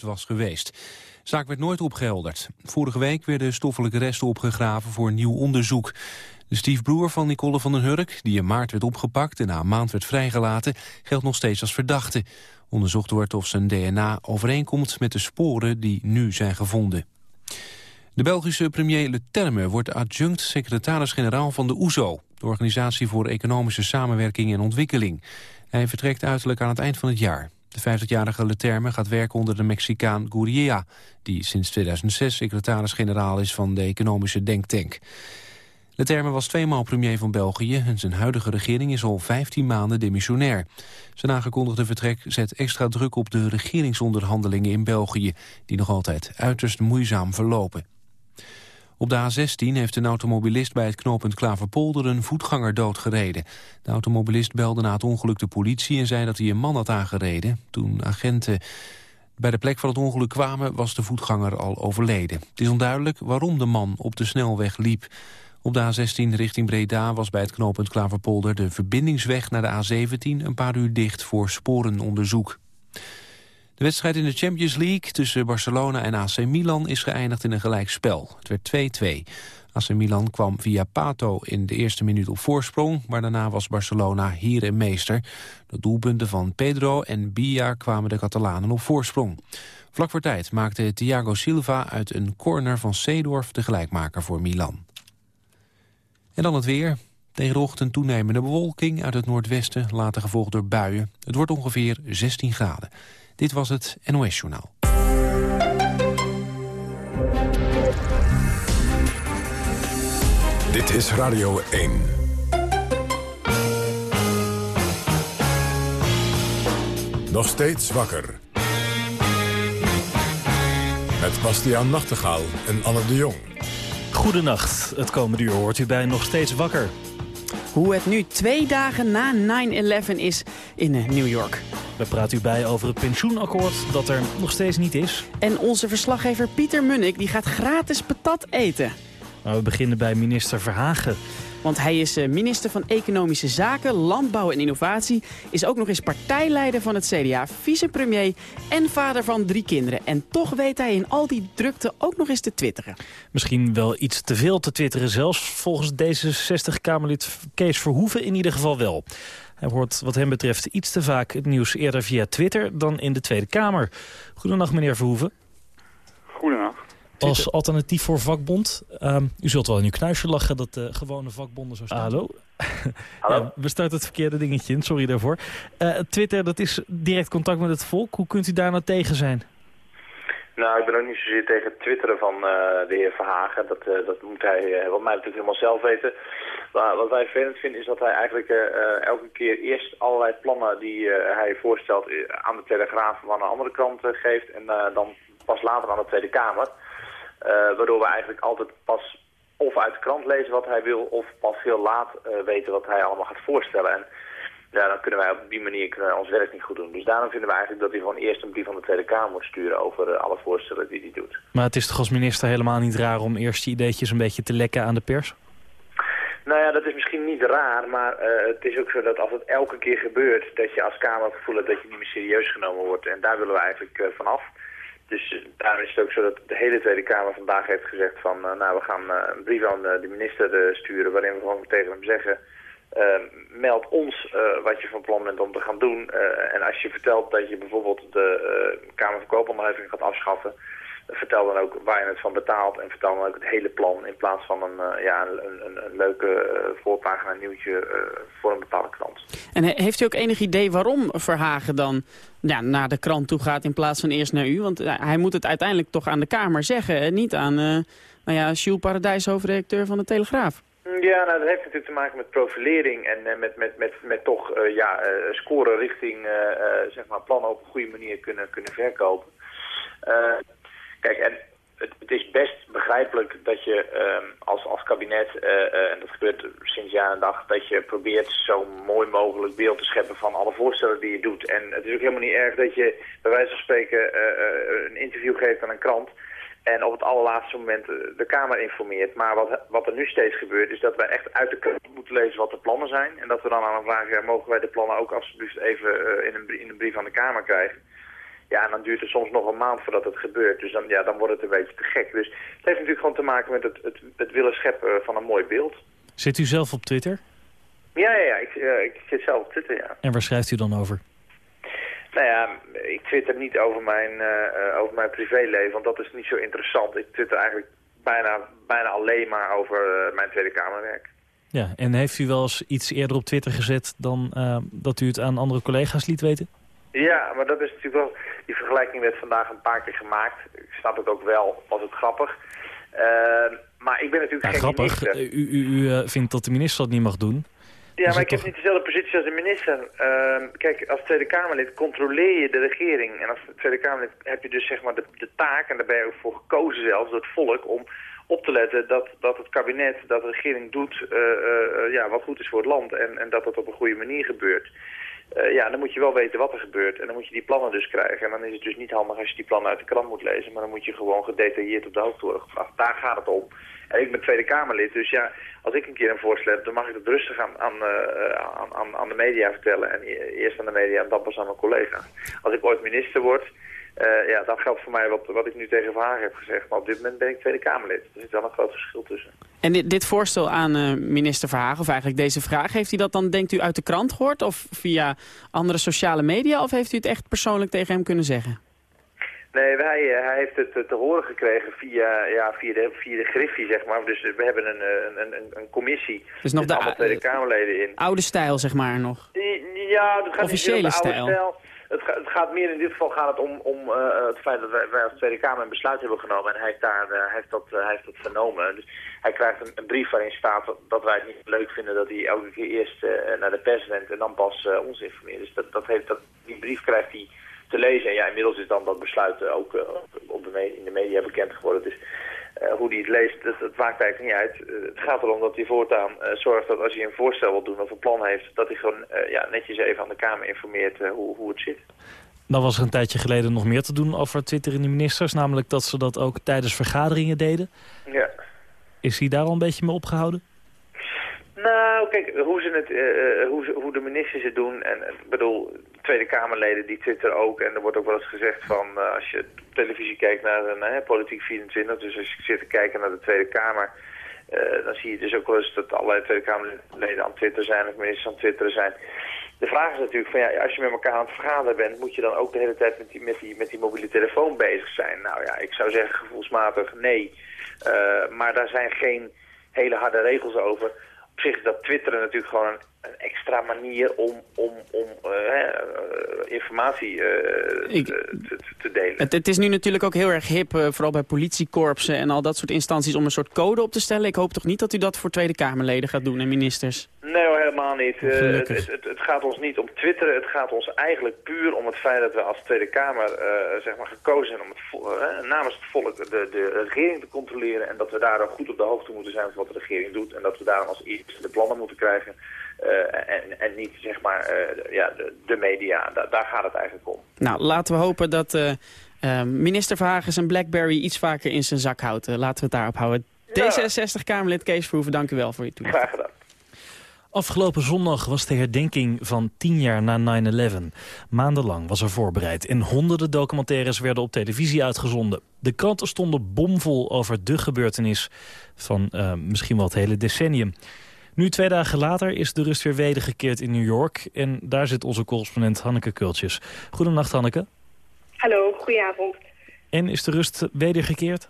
was geweest. De zaak werd nooit opgehelderd. Vorige week werden stoffelijke resten opgegraven voor nieuw onderzoek. De stiefbroer van Nicole van den Hurk, die in maart werd opgepakt en na een maand werd vrijgelaten, geldt nog steeds als verdachte. Onderzocht wordt of zijn DNA overeenkomt met de sporen die nu zijn gevonden. De Belgische premier Le Terme wordt adjunct secretaris-generaal van de OESO, de Organisatie voor Economische Samenwerking en Ontwikkeling. Hij vertrekt uiterlijk aan het eind van het jaar. De 50-jarige Leterme gaat werken onder de Mexicaan Gurria... die sinds 2006 secretaris-generaal is van de economische denktank. Leterme was tweemaal premier van België... en zijn huidige regering is al 15 maanden demissionair. Zijn aangekondigde vertrek zet extra druk op de regeringsonderhandelingen in België... die nog altijd uiterst moeizaam verlopen. Op de A16 heeft een automobilist bij het knooppunt Klaverpolder een voetganger doodgereden. De automobilist belde na het ongeluk de politie en zei dat hij een man had aangereden. Toen agenten bij de plek van het ongeluk kwamen was de voetganger al overleden. Het is onduidelijk waarom de man op de snelweg liep. Op de A16 richting Breda was bij het knooppunt Klaverpolder de verbindingsweg naar de A17 een paar uur dicht voor sporenonderzoek. De wedstrijd in de Champions League tussen Barcelona en AC Milan is geëindigd in een gelijkspel. Het werd 2-2. AC Milan kwam via Pato in de eerste minuut op voorsprong... maar daarna was Barcelona hier en meester. De doelpunten van Pedro en Bia kwamen de Catalanen op voorsprong. Vlak voor tijd maakte Thiago Silva uit een corner van Seedorf de gelijkmaker voor Milan. En dan het weer. Tegen de ochtend toenemende bewolking uit het noordwesten, later gevolgd door buien. Het wordt ongeveer 16 graden. Dit was het NOS Journaal. Dit is Radio 1. Nog steeds wakker. Met Bastiaan Nachtegaal en Anne de Jong. Goedenacht. Het komende uur hoort u bij Nog Steeds Wakker. Hoe het nu twee dagen na 9-11 is in eh, New York. We praten u bij over het pensioenakkoord dat er nog steeds niet is. En onze verslaggever Pieter Munnik die gaat gratis patat eten. Maar we beginnen bij minister Verhagen. Want hij is eh, minister van Economische Zaken, Landbouw en Innovatie... is ook nog eens partijleider van het CDA, vicepremier en vader van drie kinderen. En toch weet hij in al die drukte ook nog eens te twitteren. Misschien wel iets te veel te twitteren zelfs. Volgens D66-Kamerlid Kees Verhoeven in ieder geval wel. Hij hoort wat hem betreft iets te vaak het nieuws eerder via Twitter dan in de Tweede Kamer. Goedenacht meneer Verhoeven. Goedenacht. Als alternatief voor vakbond. Um, u zult wel in uw knuisje lachen dat de gewone vakbonden zo staan. Hallo? Hallo? ja, we starten het verkeerde dingetje in, sorry daarvoor. Uh, Twitter, dat is direct contact met het volk. Hoe kunt u daar nou tegen zijn? Nou, ik ben ook niet zozeer tegen het twitteren van uh, de heer Verhagen. Dat, uh, dat moet hij uh, wat mij natuurlijk helemaal zelf weten. Maar wat wij vervelend vinden is dat hij eigenlijk elke keer eerst allerlei plannen die hij voorstelt aan de Telegraaf aan een andere krant geeft. En dan pas later aan de Tweede Kamer. waardoor we eigenlijk altijd pas of uit de krant lezen wat hij wil of pas heel laat weten wat hij allemaal gaat voorstellen. En ja, dan kunnen wij op die manier ons werk niet goed doen. Dus daarom vinden we eigenlijk dat hij gewoon eerst een brief van de Tweede Kamer moet sturen over alle voorstellen die hij doet. Maar het is toch als minister helemaal niet raar om eerst je ideetjes een beetje te lekken aan de pers? Nou ja, dat is misschien niet raar, maar uh, het is ook zo dat als het elke keer gebeurt, dat je als Kamer het dat je niet meer serieus genomen wordt. En daar willen we eigenlijk uh, vanaf. Dus daarom is het ook zo dat de hele Tweede Kamer vandaag heeft gezegd van, nou we gaan een brief aan de minister sturen waarin we gewoon tegen hem zeggen uh, meld ons uh, wat je van plan bent om te gaan doen. Uh, en als je vertelt dat je bijvoorbeeld de Kamer van gaat afschaffen... vertel dan ook waar je het van betaalt en vertel dan ook het hele plan... in plaats van een, ja, een, een, een leuke voorpagina nieuwtje voor een bepaalde krant. En heeft u ook enig idee waarom Verhagen dan ja, naar de krant toe gaat in plaats van eerst naar u? Want hij moet het uiteindelijk toch aan de Kamer zeggen, niet aan nou ja, Jules Paradijs, hoofdredacteur van de Telegraaf. Ja, nou, dat heeft natuurlijk te maken met profilering en uh, met, met, met, met toch uh, ja, uh, scoren richting zeg maar plannen op een goede manier kunnen, kunnen verkopen. Kijk, en het, is best begrijpelijk dat je als, als kabinet, en dat gebeurt sinds jaar en dag, dat je probeert zo mooi mogelijk beeld te scheppen van alle voorstellen die je doet. En het is ook helemaal niet erg dat je bij wijze van spreken een interview geeft aan een krant en op het allerlaatste moment de Kamer informeert. Maar wat, wat er nu steeds gebeurt is dat wij echt uit de krant moeten lezen wat de plannen zijn. En dat we dan aan een vraag, ja, mogen wij de plannen ook alsjeblieft even in, een, in een brief aan de Kamer krijgen. Ja, en dan duurt het soms nog een maand voordat het gebeurt. Dus dan, ja, dan wordt het een beetje te gek. Dus het heeft natuurlijk gewoon te maken met het, het, het willen scheppen van een mooi beeld. Zit u zelf op Twitter? Ja, ja, ja. Ik, uh, ik zit zelf op Twitter, ja. En waar schrijft u dan over? Nou ja, ik twitter niet over mijn, uh, over mijn privéleven, want dat is niet zo interessant. Ik twitter eigenlijk bijna, bijna alleen maar over uh, mijn Tweede Kamerwerk. Ja, en heeft u wel eens iets eerder op Twitter gezet dan dat u het aan andere collega's liet weten? Ja, maar dat is natuurlijk wel... Die vergelijking werd vandaag een paar keer gemaakt. Ik snap het ook wel, was het grappig. maar ik ben natuurlijk ja, geen grappig. minister. U, u, u vindt dat de minister dat niet mag doen? Ja, maar ik heb niet dezelfde positie als de minister. Uh, kijk, als Tweede Kamerlid controleer je de regering. En als Tweede Kamerlid heb je dus zeg maar de, de taak, en daar ben je ook voor gekozen zelfs door het volk, om op te letten dat, dat het kabinet, dat de regering doet uh, uh, ja, wat goed is voor het land. En, en dat dat op een goede manier gebeurt. Uh, ja, dan moet je wel weten wat er gebeurt. En dan moet je die plannen dus krijgen. En dan is het dus niet handig als je die plannen uit de krant moet lezen. Maar dan moet je gewoon gedetailleerd op de hoogte worden gebracht. Daar gaat het om. En ik ben Tweede Kamerlid, dus ja, als ik een keer een voorstel heb, dan mag ik het rustig aan, aan, uh, aan, aan de media vertellen. En eerst aan de media en dan pas aan mijn collega. Als ik ooit minister word, uh, ja, dan geldt voor mij wat, wat ik nu tegen Verhagen heb gezegd. Maar op dit moment ben ik Tweede Kamerlid. Er zit wel een groot verschil tussen. En dit, dit voorstel aan uh, minister Verhagen, of eigenlijk deze vraag... heeft hij dat dan, denkt u, uit de krant gehoord? Of via andere sociale media? Of heeft u het echt persoonlijk tegen hem kunnen zeggen? Nee, wij, uh, hij heeft het te horen gekregen via, ja, via, de, via de Griffie, zeg maar. Dus we hebben een, een, een, een commissie dus nog met de allemaal Tweede Kamerleden in. Oude stijl, zeg maar, nog? Ja, het gaat Officiële niet stijl. oude stijl. Het, het, gaat meer in dit geval gaat het om, om uh, het feit dat wij, wij, als Tweede Kamer een besluit hebben genomen. En hij heeft, daar, hij heeft, dat, hij heeft dat vernomen. Dus hij krijgt een, brief waarin staat dat, wij het niet leuk vinden dat hij elke keer eerst naar de pers rent en dan pas ons informeert. Dus dat, dat heeft, dat, die brief krijgt hij te lezen. En ja, inmiddels is dan dat besluit ook op de in de media bekend geworden. Dus uh, hoe hij het leest, dat, dat maakt eigenlijk niet uit. Uh, het gaat erom dat hij voortaan zorgt dat als hij een voorstel wil doen of een plan heeft... dat hij gewoon ja, netjes even aan de Kamer informeert hoe, hoe het zit. Dan was er een tijdje geleden nog meer te doen over Twitter en de ministers. Namelijk dat ze dat ook tijdens vergaderingen deden. Ja. Is hij daar al een beetje mee opgehouden? Nou, kijk, hoe, ze het, uh, hoe, ze, hoe de ministers het doen. En ik bedoel, Tweede Kamerleden die twitteren ook. En er wordt ook wel eens gezegd van, uh, als je televisie kijkt naar een Politiek 24. Dus als je zit te kijken naar de Tweede Kamer. Dan zie je dus ook wel eens dat allerlei Tweede Kamerleden aan Twitter zijn of ministers aan Twitteren zijn. De vraag is natuurlijk van ja, als je met elkaar aan het vergaderen bent, moet je dan ook de hele tijd met die, met die, met die mobiele telefoon bezig zijn? Nou ja, ik zou zeggen gevoelsmatig nee. Maar daar zijn geen hele harde regels over zich is dat twitteren natuurlijk gewoon een extra manier om, om, om uh, uh, informatie uh, Ik, te, te, delen. Het, het, is nu natuurlijk ook heel erg hip, vooral bij politiekorpsen en al dat soort instanties, om een soort code op te stellen. Ik hoop toch niet dat u dat voor Tweede Kamerleden gaat doen en ministers? Nee hoor, helemaal niet. Het, het, het, gaat ons niet om twitteren, het gaat ons eigenlijk puur om het feit dat we als Tweede Kamer zeg maar gekozen zijn om het namens het volk de, de regering te controleren en dat we daarom goed op de hoogte moeten zijn van wat de regering doet en dat we daarom als eerste de plannen moeten krijgen. Uh, en, en niet zeg maar uh, ja, de, de media. Da daar gaat het eigenlijk om. Nou, laten we hopen dat uh, minister Verhagen zijn Blackberry iets vaker in zijn zak houdt. laten we het daarop houden. Ja. D66-Kamerlid Kees Verhoeven, dank u wel voor je toelichting. Graag gedaan. Afgelopen zondag was de herdenking van 10 jaar na 9-11. Maandenlang was er voorbereid en honderden documentaires werden op televisie uitgezonden. De kranten stonden bomvol over de gebeurtenis van uh, misschien wel het hele decennium. Nu, twee dagen later, is de rust weer wedergekeerd in New York. En daar zit onze correspondent Hanneke Kultjes. Goedenacht, Hanneke. Hallo, goedenavond. En is de rust wedergekeerd?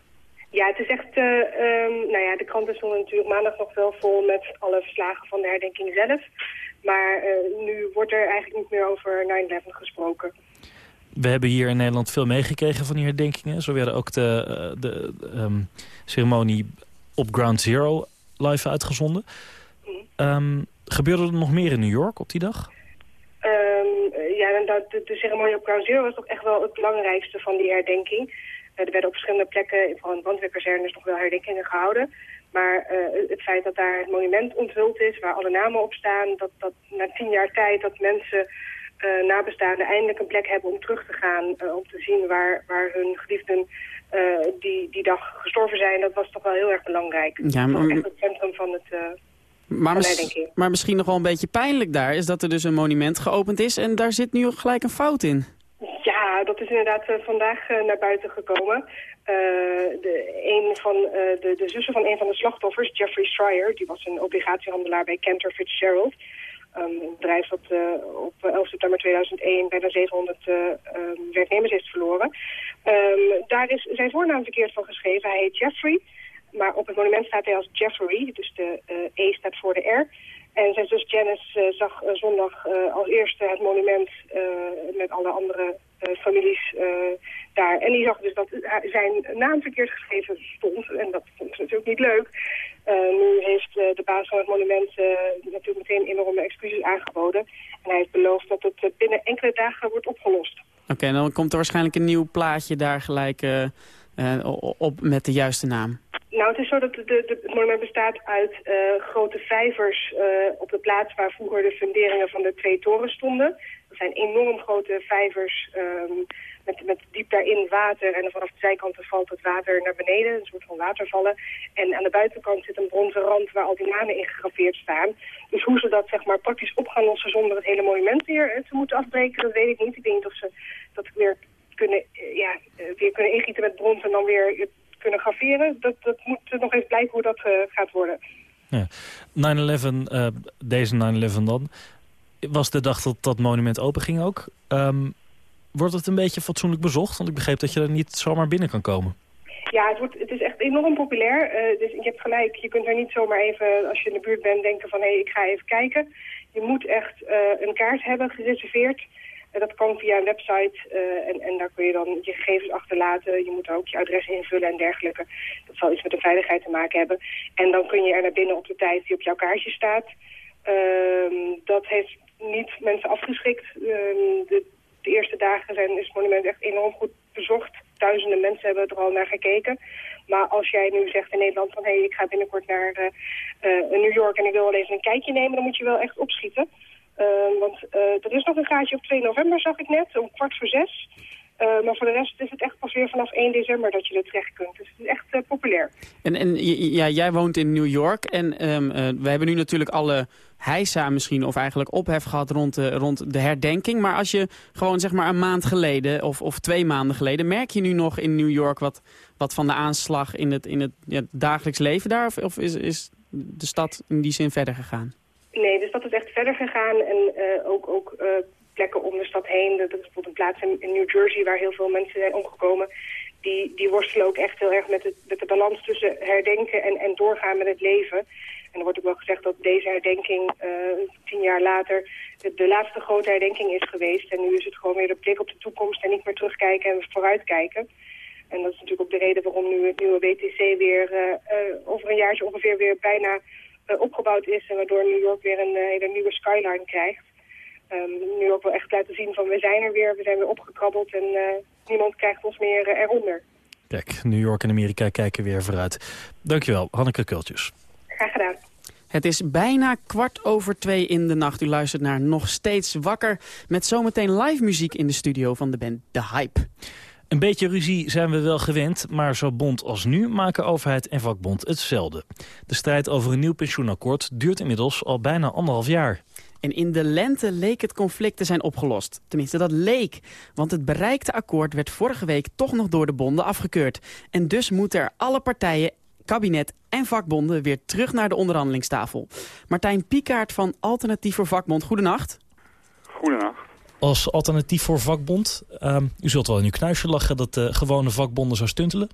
Ja, het is echt... Uh, um, nou ja, de kranten stonden natuurlijk maandag nog wel vol met alle verslagen van de herdenking zelf. Maar uh, nu wordt er eigenlijk niet meer over 9-11 gesproken. We hebben hier in Nederland veel meegekregen van die herdenkingen. Zo werden ook de, uh, de um, ceremonie op Ground Zero live uitgezonden. Um, gebeurde er nog meer in New York op die dag? Um, ja, de, de ceremonie op Ground Zero was toch echt wel het belangrijkste van die herdenking. Uh, er werden op verschillende plekken, vooral in brandweerkazernes, nog wel herdenkingen gehouden. Maar uh, het feit dat daar het monument onthuld is, waar alle namen op staan... dat, dat na tien jaar tijd dat mensen uh, nabestaanden eindelijk een plek hebben om terug te gaan... om te zien waar, waar hun geliefden die, die dag gestorven zijn... dat was toch wel heel erg belangrijk. Ja, maar... Dat was echt het centrum van het... Maar, mis maar, misschien nog wel een beetje pijnlijk daar is dat er dus een monument geopend is en daar zit nu gelijk een fout in. Ja, dat is inderdaad vandaag naar buiten gekomen. de, een van, de, de zussen van een van de slachtoffers, Jeffrey Schreier... die was een obligatiehandelaar bij Cantor Fitzgerald... Um, een bedrijf dat op 11 september 2001 bijna 700 uh, um, werknemers heeft verloren. Um, daar is zijn voornaam verkeerd van geschreven. Hij heet Jeffrey, maar op het monument staat hij als Jeffrey, dus de uh, E staat voor de R. En zijn zus Janice uh, zag uh, zondag als eerste het monument met alle andere families daar. En die zag dus dat zijn naam verkeerd geschreven stond. En dat vond ze natuurlijk niet leuk. nu heeft de baas van het monument natuurlijk meteen enorme excuses aangeboden. En hij heeft beloofd dat het binnen enkele dagen wordt opgelost. Oké, dan komt er waarschijnlijk een nieuw plaatje daar gelijk op met de juiste naam. Nou, het is zo dat de, de, het monument bestaat uit uh, grote vijvers uh, op de plaats waar vroeger de funderingen van de twee torens stonden. Dat zijn enorm grote vijvers um, met, met diep daarin water en vanaf de zijkanten valt het water naar beneden, een soort van watervallen. En aan de buitenkant zit een bronzen rand waar al die namen in gegraveerd staan. Dus hoe ze dat zeg maar praktisch op gaan lossen zonder het hele monument weer te moeten afbreken, dat weet ik niet. Ik denk of ze dat weer kunnen, ja, weer kunnen ingieten met brons en dan weer kunnen graveren. Dat, dat moet nog even blijken hoe dat uh, gaat worden. Ja. 9-11, uh, deze 9-11 dan, was de dag dat dat monument open ging ook. Um, wordt het een beetje fatsoenlijk bezocht? Want ik begreep dat je er niet zomaar binnen kan komen. Ja, het, wordt, het is echt enorm populair. Uh, dus je hebt gelijk, je kunt er niet zomaar even, als je in de buurt bent, denken van hé, hey, ik ga even kijken. Je moet echt uh, een kaart hebben gereserveerd dat kan via een website uh, en, en daar kun je dan je gegevens achterlaten. Je moet ook je adres invullen en dergelijke. Dat zal iets met de veiligheid te maken hebben. En dan kun je er naar binnen op de tijd die op jouw kaartje staat. Uh, dat heeft niet mensen afgeschrikt. Uh, de, eerste dagen zijn, is het monument echt enorm goed bezocht. Duizenden mensen hebben er al naar gekeken. Maar als jij nu zegt in Nederland van... hé, ik ga binnenkort naar uh, New York en ik wil wel even een kijkje nemen... dan moet je wel echt opschieten. Uh, want uh, er is nog een gaatje op 2 november, zag ik net, om kwart voor zes. Uh, maar voor de rest is het echt pas weer vanaf 1 december dat je er terecht kunt. Dus het is echt populair. En, en ja, jij woont in New York en um, we hebben nu natuurlijk alle heisa misschien of eigenlijk ophef gehad rond de, rond de herdenking. Maar als je gewoon zeg maar een maand geleden of, of twee maanden geleden... merk je nu nog in New York wat, wat van de aanslag in het, in het ja, dagelijks leven daar? Of, of is, is de stad in die zin verder gegaan? Nee, dus dat is echt verder gegaan en uh, ook, ook uh, plekken om de stad heen. Dat is bijvoorbeeld een plaats in, New Jersey waar heel veel mensen zijn omgekomen. Die, die worstelen ook echt heel erg met, het, met de balans tussen herdenken en, en doorgaan met het leven. En er wordt ook wel gezegd dat deze herdenking uh, tien jaar later de, laatste grote herdenking is geweest. En nu is het gewoon weer de blik op de toekomst en niet meer terugkijken en vooruitkijken. En dat is natuurlijk ook de reden waarom nu het nieuwe WTC weer over een jaartje ongeveer weer bijna opgebouwd is en waardoor New York weer een uh, hele nieuwe skyline krijgt. Um, New York wil echt laten zien van we zijn er weer, we zijn weer opgekrabbeld en uh, niemand krijgt ons meer eronder. Kijk, New York en Amerika kijken weer vooruit. Dankjewel, Hanneke Kultjes. Graag gedaan. Het is bijna kwart over twee in de nacht. U luistert naar Nog Steeds Wakker... met zometeen live muziek in de studio van de band The Hype. Een beetje ruzie zijn we wel gewend, maar zo bond als nu maken overheid en vakbond hetzelfde. De strijd over een nieuw pensioenakkoord duurt inmiddels al bijna anderhalf jaar. En in de lente leek het conflict te zijn opgelost. Tenminste, dat leek. Want het bereikte akkoord werd vorige week toch nog door de bonden afgekeurd. En dus moeten er alle partijen, kabinet en vakbonden weer terug naar de onderhandelingstafel. Martijn Piekaert van Alternatief voor Vakbond, goedenacht. Goedenacht als alternatief voor vakbond. Uh, u zult wel in uw knuisje lachen dat de gewone vakbonden zo stuntelen.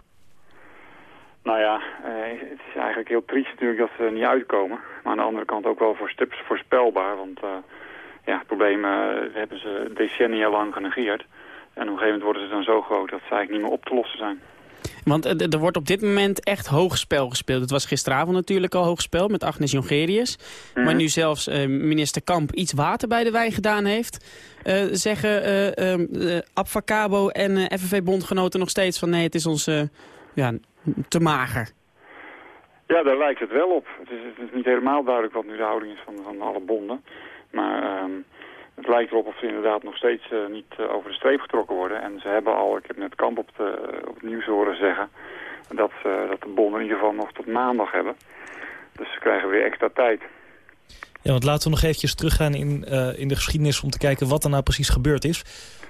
Nou ja, uh, het is eigenlijk heel triest natuurlijk dat ze niet uitkomen. Maar aan de andere kant ook wel voor voorspelbaar. Want uh, ja, problemen hebben ze decennia lang genegeerd. En op een gegeven moment worden ze dan zo groot dat ze eigenlijk niet meer op te lossen zijn. Want er wordt op dit moment echt hoogspel gespeeld. Het was gisteravond natuurlijk al hoogspel met Agnes Jongerius. Maar mhm. nu zelfs uh, minister Kamp iets water bij de wijn gedaan heeft... Uh, zeggen uh, uh, Abfacabo en FNV-bondgenoten nog steeds van... nee, het is ons ja, te mager. Ja, daar lijkt het wel op. Het is, het is, niet helemaal duidelijk wat nu de houding is van, van alle bonden. Maar lijkt erop of ze inderdaad nog steeds uh, niet uh, over de streep getrokken worden. En ze hebben al, ik heb net Kamp op, de, op het nieuws horen zeggen, dat, uh, dat de bonden in ieder geval nog tot maandag hebben. Dus ze krijgen weer extra tijd. Ja, want laten we nog eventjes teruggaan in, in de geschiedenis om te kijken wat er nou precies gebeurd is.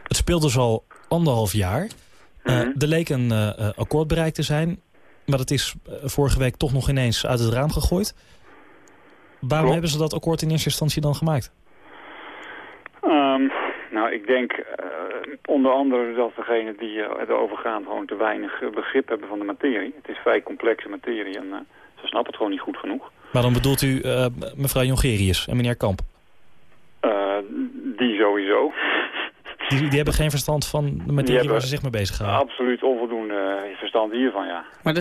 Het speelt dus al anderhalf jaar. Mhm. Er leek een eh, eh, akkoord bereikt te zijn. Maar dat is eh, vorige week toch nog ineens uit het raam gegooid. Waarom Klopt. hebben ze dat akkoord in eerste instantie dan gemaakt? Nou, ik denk eh, onder andere dat degenen die eh, erover gaan gewoon te weinig eh, begrip hebben van de materie. Het is vrij complexe materie en ze snappen het gewoon niet goed genoeg. Maar dan bedoelt u mevrouw Jongerius en meneer Kamp. Die sowieso. Die, die hebben geen verstand van de materie waar ze zich mee bezighouden. Absoluut onvoldoende eh, verstand hiervan, ja. Maar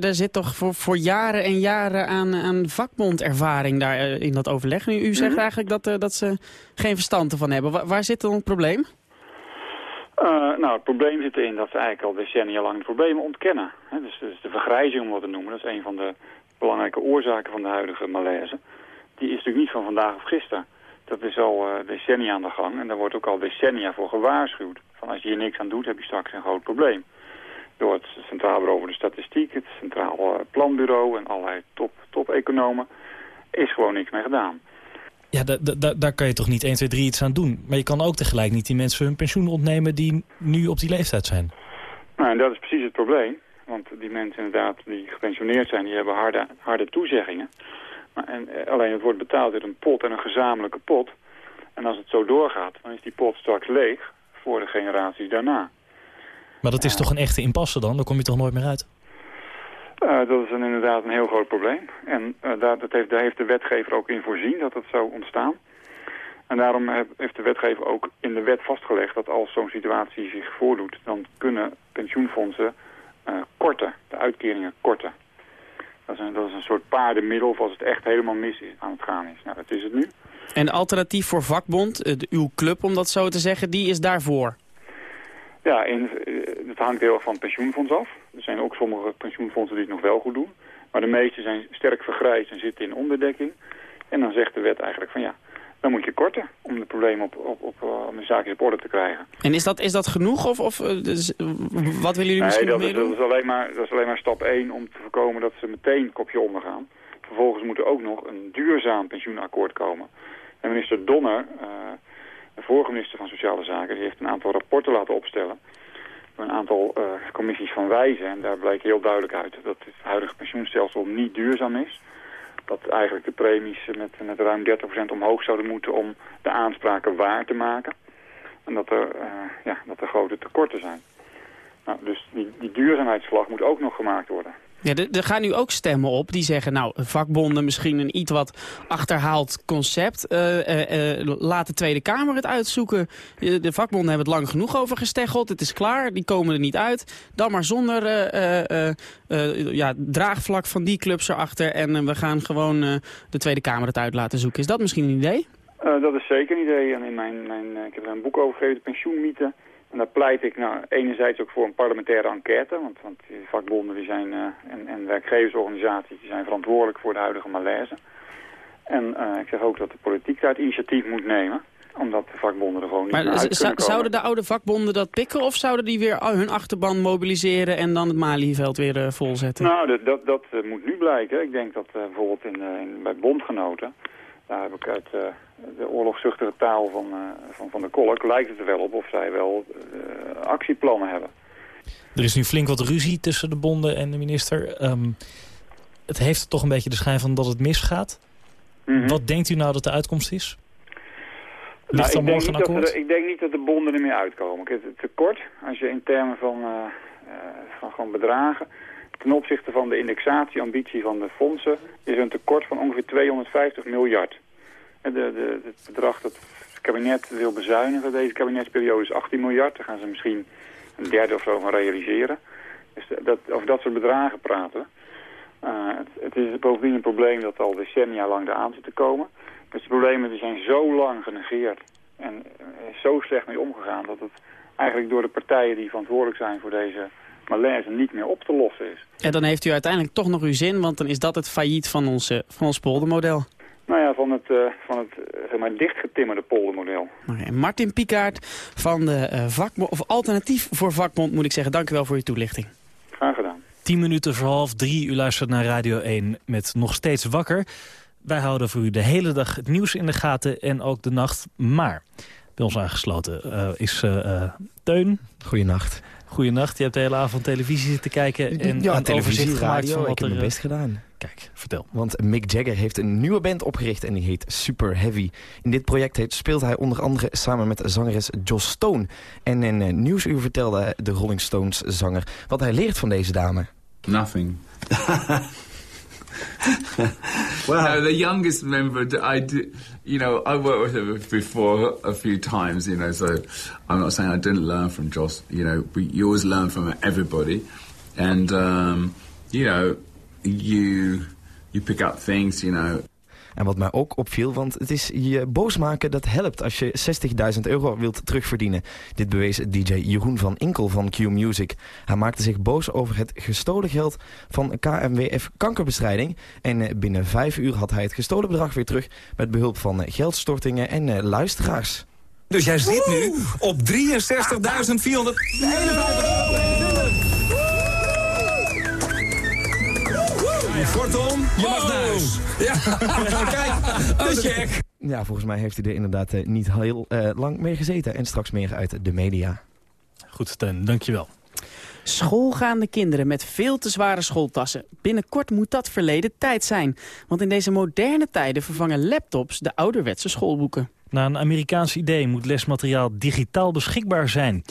er, zit toch voor, voor jaren en jaren aan, aan vakbondervaring daar eh, in dat overleg. Nu, u zegt Mhm. eigenlijk dat, eh, dat ze geen verstand ervan hebben. Wa- waar zit dan het probleem? Eh, nou, het probleem zit erin dat ze eigenlijk al decennia lang de problemen ontkennen. Hè, dus, dus de vergrijzing, om wat te noemen, dat is een van de belangrijke oorzaken van de huidige malaise. Die is natuurlijk niet van vandaag of gisteren. Dat is al eh, decennia aan de gang en daar wordt ook al decennia voor gewaarschuwd. Van als je hier niks aan doet, heb je straks een groot probleem. Door het Centraal Bureau voor de Statistiek, het Centraal eh, Planbureau en allerlei top, top-economen is gewoon niks mee gedaan. Ja, da- da- da- daar kan je toch niet 1, 2, 3 iets aan doen. Maar je kan ook tegelijk niet die mensen hun pensioen ontnemen die nu op die leeftijd zijn. Nou, en dat is precies het probleem. Want die mensen inderdaad die gepensioneerd zijn, die hebben harde, harde toezeggingen. En, eh, alleen het wordt betaald uit een pot en een gezamenlijke pot. En als het zo doorgaat, dan is die pot straks leeg voor de generaties daarna. Maar dat is toch een echte impasse dan? Daar kom je toch nooit meer uit? Eh, dat is een, inderdaad een heel groot probleem. En eh, daar, dat heeft, daar heeft de wetgever ook in voorzien dat het zou ontstaan. En daarom heb- heeft de wetgever ook in de wet vastgelegd dat als zo'n situatie zich voordoet, dan kunnen pensioenfondsen eh, korten, de uitkeringen korten. Dat is, een, dat is een soort paardenmiddel voor als het echt helemaal mis is, aan het gaan is. Nou, dat is het nu. En alternatief voor vakbond, de- uw club om dat zo te zeggen, die is daarvoor. Ja, in, eh, het hangt heel erg van het pensioenfonds af. Er zijn ook sommige pensioenfondsen die het nog wel goed doen. Maar de meeste zijn sterk vergrijsd en zitten in onderdekking. En dan zegt de wet eigenlijk van ja, dan moet je korten om de problemen op, op, op, eh, om de zaakjes op orde te krijgen. En is dat, is dat genoeg? Of, of eh, dus, eh, wat willen jullie Nee, misschien dat meer dat, doen? is alleen maar, dat is alleen maar stap 1 om te voorkomen dat ze meteen kopje ondergaan. Vervolgens moet er ook nog een duurzaam pensioenakkoord komen. En minister Donner, de vorige minister van Sociale Zaken, die heeft een aantal rapporten laten opstellen. Een aantal commissies van wijzen. En daar bleek heel duidelijk uit dat het huidige pensioenstelsel niet duurzaam is. Dat eigenlijk de premies met, met ruim 30% omhoog zouden moeten om de aanspraken waar te maken. En dat er, eh, ja, dat er grote tekorten zijn. Nou, dus die, die duurzaamheidsslag moet ook nog gemaakt worden. Ja, er, gaan nu ook stemmen op die zeggen, nou, vakbonden misschien een iets wat achterhaald concept. Eh, eh, eh, laat de Tweede Kamer het uitzoeken. De vakbonden hebben het lang genoeg over gesteggeld. Het is klaar, die komen er niet uit. Dan maar zonder ja, draagvlak van die clubs erachter. En we gaan gewoon de Tweede Kamer het uit laten zoeken. Is dat misschien een idee? Dat is zeker een idee. En in mijn, ik heb er een boek over gegeven, de pensioenmythe. En daar pleit ik nou, enerzijds ook voor een parlementaire enquête. Want, want die vakbonden die zijn, eh, en, en werkgeversorganisaties die zijn verantwoordelijk voor de huidige malaise. En eh, ik zeg ook dat de politiek daar het initiatief moet nemen. Omdat de vakbonden er gewoon niet Maar uit kunnen komen. zouden de oude vakbonden dat pikken? Of zouden die weer hun achterban mobiliseren en dan het Malieveld weer eh, volzetten? Nou, dat, dat, dat moet nu blijken. Ik denk dat bijvoorbeeld in, in, bij bondgenoten... daar heb ik uit eh, de oorlogzuchtige taal van, eh, van, van de kolk... lijkt het er wel op of zij wel eh, actieplannen hebben. Er is nu flink wat ruzie tussen de bonden en de minister. Ehm, het heeft toch een beetje de schijn van dat het misgaat. Mhm. Wat denkt u nou dat de uitkomst is? Nou, ik, denk niet dat er, ik denk niet dat de bonden er meer uitkomen. Kijk, Het tekort, als je in termen van, van gewoon bedragen... ten opzichte van de indexatieambitie van de fondsen... is er een tekort van ongeveer 250 miljard. En De, de, het bedrag dat het kabinet wil bezuinigen deze kabinetsperiode is 18 miljard. Daar gaan ze misschien een derde of zo van realiseren. Dus dat, over dat soort bedragen praten. Uh, het, is bovendien een probleem dat al decennia lang eraan zit te komen. Dus de problemen die zijn zo lang genegeerd en is zo slecht mee omgegaan... dat het eigenlijk door de partijen die verantwoordelijk zijn voor deze malaise niet meer op te lossen is. En dan heeft u uiteindelijk toch nog uw zin, want dan is dat het failliet van ons, eh, van ons poldermodel. Nou ja, van het, uh, van het uh, zeg maar dichtgetimmerde poldermodel. Okay, Martin Pikaert van de uh, vakbond, of alternatief voor vakbond moet ik zeggen. Dank u wel voor uw toelichting. Graag gedaan. 10 minuten voor half drie. U luistert naar Radio 1 met Nog Steeds Wakker. Wij houden voor u de hele dag het nieuws in de gaten en ook de nacht. Maar Bij ons aangesloten uh, is uh, Teun. Goedenacht. Goedenacht. Je hebt de hele avond televisie zitten kijken en ja, een televisie gemaakt van wat ik heb er... mijn best gedaan. Kijk, vertel. Want Mick Jagger heeft een nieuwe band opgericht en die heet Super Heavy. In dit project heeft, speelt hij onder andere samen met zangeres Joss Stone. En in uh, Nieuwsuur vertelde de Rolling Stones zanger wat hij leert van deze dame. Nothing. well, no, the youngest member, I do, you know, I worked with him before a few times, you know, so I'm not saying I didn't learn from Joss. You know, we, you always learn from everybody, and um, you know, you you pick up things, you know. En wat mij ook opviel, want het is je boos maken dat helpt als je 60.000 euro wilt terugverdienen. Dit bewees DJ Jeroen van Inkel van Q Music. Hij maakte zich boos over het gestolen geld van KMWF kankerbestrijding. En binnen vijf uur had hij het gestolen bedrag weer terug met behulp van geldstortingen en luisteraars. Dus jij zit nu op 63.451 euro. Kortom, je mag naar huis. Ja, kijk, de check. Ja, volgens mij heeft hij er inderdaad uh, niet heel uh, lang mee gezeten. En straks meer uit de media. Goed, Steun, dankjewel. Schoolgaande kinderen met veel te zware schooltassen. Binnenkort moet dat verleden tijd zijn. Want in deze moderne tijden vervangen laptops de ouderwetse schoolboeken. Na een Amerikaans idee moet lesmateriaal digitaal beschikbaar zijn.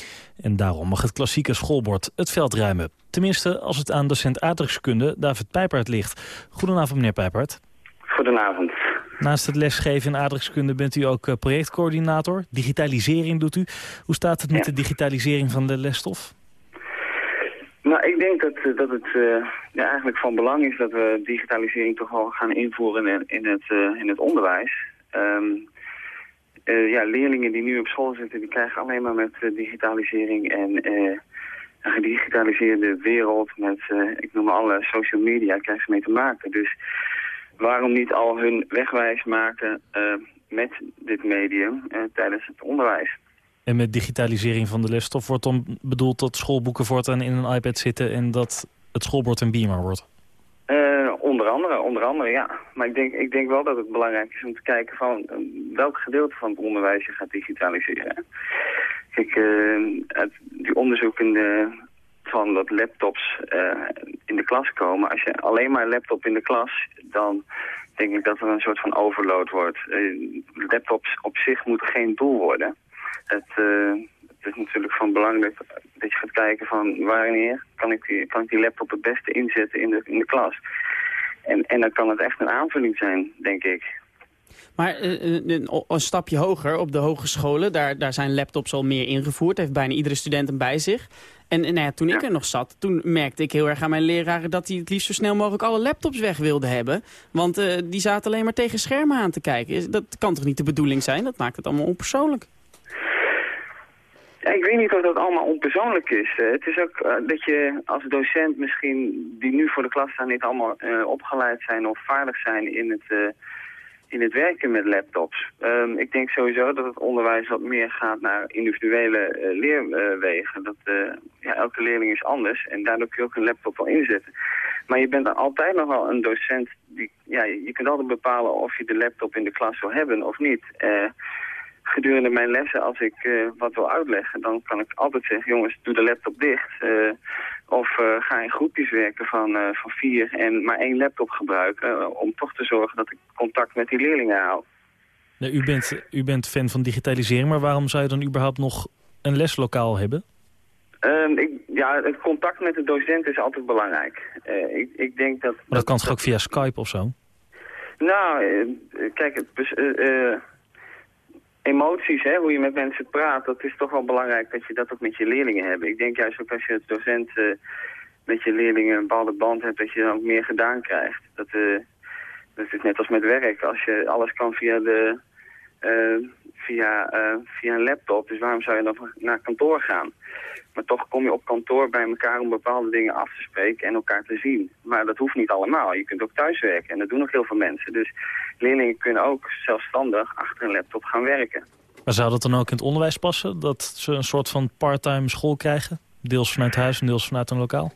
En daarom mag het klassieke schoolbord het veld ruimen. Tenminste, als het aan docent aardrijkskunde David Pijpert ligt. Goedenavond, meneer Pijpert. Goedenavond. Naast het lesgeven in aardrijkskunde bent u ook projectcoördinator. Digitalisering doet u. Hoe staat het met ja. de digitalisering van de lesstof? Nou, ik denk dat, dat het uh, ja, eigenlijk van belang is dat we digitalisering toch wel gaan invoeren in, in, het, uh, in het onderwijs. Um, uh, ja, leerlingen die nu op school zitten, die krijgen alleen maar met digitalisering en een gedigitaliseerde wereld met, ik noem alle social media, krijgen ze mee te maken. Dus waarom niet al hun wegwijs maken met dit medium tijdens het onderwijs? En met digitalisering van de lesstof wordt dan bedoeld dat schoolboeken voortaan in een iPad zitten en dat het schoolbord een beamer wordt? Uh, onder andere, onder andere, ja. Maar ik denk, ik denk wel dat het belangrijk is om te kijken van uh, welk gedeelte van het onderwijs je gaat digitaliseren. Kijk, uh, het, die onderzoeken van dat laptops in de klas komen. Als je alleen maar laptop in de klas, dan denk ik dat er een soort van overload wordt. laptops op zich moeten geen doel worden. Het, uh, het, is natuurlijk van belang dat, dat, je gaat kijken van wanneer kan ik die, kan ik die laptop het beste inzetten in de, in de klas. En, en dan kan het echt een aanvulling zijn, denk ik. Maar uh, een, een, stapje hoger, op de hogescholen, daar, daar zijn laptops al meer ingevoerd. Heeft bijna iedere student hem bij zich. En, en nou ja, toen ik er nog zat, toen merkte ik heel erg aan mijn leraren... dat die het liefst zo snel mogelijk alle laptops weg wilden hebben. Want uh, die zaten alleen maar tegen schermen aan te kijken. Dat kan toch niet de bedoeling zijn? Dat maakt het allemaal onpersoonlijk. Ik weet niet of dat allemaal onpersoonlijk is. Uh, het is ook uh, dat je als docent misschien, die nu voor de klas staan, niet allemaal uh, opgeleid zijn of vaardig zijn in het, in het werken met laptops. Um, ik denk sowieso dat het onderwijs wat meer gaat naar individuele leerwegen. Dat ja, elke leerling is anders en daardoor kun je ook een laptop wel inzetten. Maar je bent dan altijd nog wel een docent, die, ja, je kunt altijd bepalen of je de laptop in de klas wil hebben of niet gedurende mijn lessen, als ik uh, wat wil uitleggen, dan kan ik altijd zeggen, jongens, doe de laptop dicht. Uh, of uh, ga in groepjes werken van, van vier en maar één laptop gebruiken, om toch te zorgen dat ik contact met die leerlingen hou. Nou, u, bent, u bent fan van digitalisering, maar waarom zou je dan überhaupt nog een leslokaal hebben? Um, ik, ja, het contact met de docent is altijd belangrijk. ik, ik denk dat, maar dat, dat kan toch ook via Skype of zo? Nou, kijk, het, emoties, hè, hoe je met mensen praat, dat is toch wel belangrijk dat je dat ook met je leerlingen hebt. Ik denk juist ook als je als docent uh, met je leerlingen een bepaalde band hebt, dat je dan ook meer gedaan krijgt. Dat, uh, dat is net als met werk. Als je alles kan via, de, uh, via, via een laptop, dus waarom zou je dan naar kantoor gaan? Maar toch kom je op kantoor bij elkaar om bepaalde dingen af te spreken en elkaar te zien. Maar dat hoeft niet allemaal. Je kunt ook thuiswerken en dat doen ook heel veel mensen. Dus leerlingen kunnen ook zelfstandig achter een laptop gaan werken. Maar zou dat dan ook in het onderwijs passen? Dat ze een soort van parttime school krijgen? Deels vanuit huis en deels vanuit een lokaal?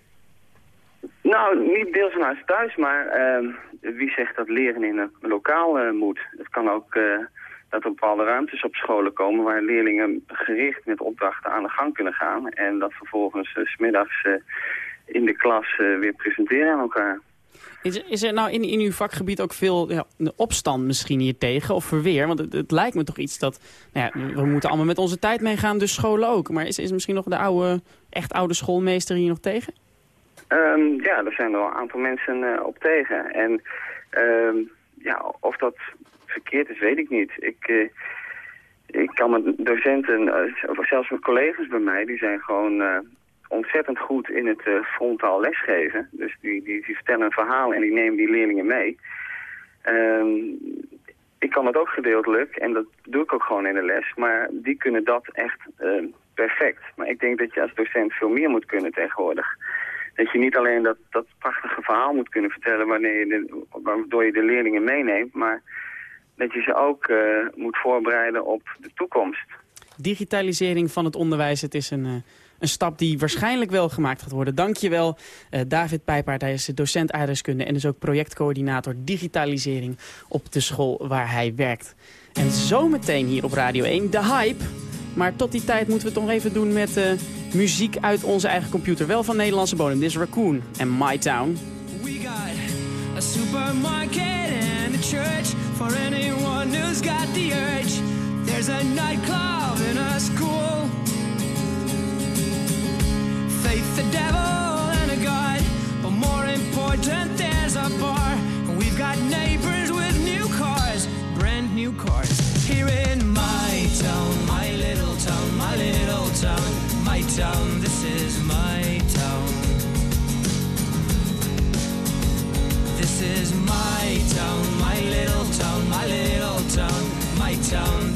Nou, niet deels vanuit thuis, maar uh, wie zegt dat leren in een lokaal uh, moet? Het kan ook uh, dat er bepaalde ruimtes op scholen komen waar leerlingen gericht met opdrachten aan de gang kunnen gaan. En dat vervolgens uh, smiddags in de klas weer presenteren aan elkaar. Is, is er nou in, in uw vakgebied ook veel ja, opstand misschien hier tegen of verweer? Want het, lijkt me toch iets dat... Nou ja, we moeten allemaal met onze tijd meegaan, dus scholen ook. Maar is, is misschien nog de oude, echt oude schoolmeester hier nog tegen? Um, ja, er zijn er wel een aantal mensen op tegen. En um, ja, of dat verkeerd is, weet ik niet. Ik, uh, ik kan met docenten, uh, of zelfs met collega's bij mij, die zijn gewoon ontzettend goed in het frontaal lesgeven. Dus die, die, vertellen een verhaal en die nemen die leerlingen mee. Um, ik kan het ook gedeeltelijk en dat doe ik ook gewoon in de les, maar die kunnen dat echt perfect. Maar ik denk dat je als docent veel meer moet kunnen tegenwoordig dat je niet alleen dat, dat prachtige verhaal moet kunnen vertellen wanneer je waardoor je de leerlingen meeneemt, maar dat je ze ook uh, moet voorbereiden op de toekomst. Digitalisering van het onderwijs, het is een, uh, een stap die waarschijnlijk wel gemaakt gaat worden. Dankjewel uh, David Pijpaard, hij is docent aardrijkskunde en dus ook projectcoördinator digitalisering op de school waar hij werkt. En zometeen hier op Radio 1, de hype. Maar tot die tijd moeten we het nog even doen met uh, muziek uit onze eigen computer. Wel van Nederlandse bodem. Dit is Raccoon en My Town. We got a supermarket and a church for anyone who's got the urge. There's a nightclub in a school. Faith, the devil, and a God. But more important, there's a bar. We've got neighbors with new cars, brand new cars. Here in my town, my little town, my little town, my town, this is my town. This is my town, my little town, my little town, my town,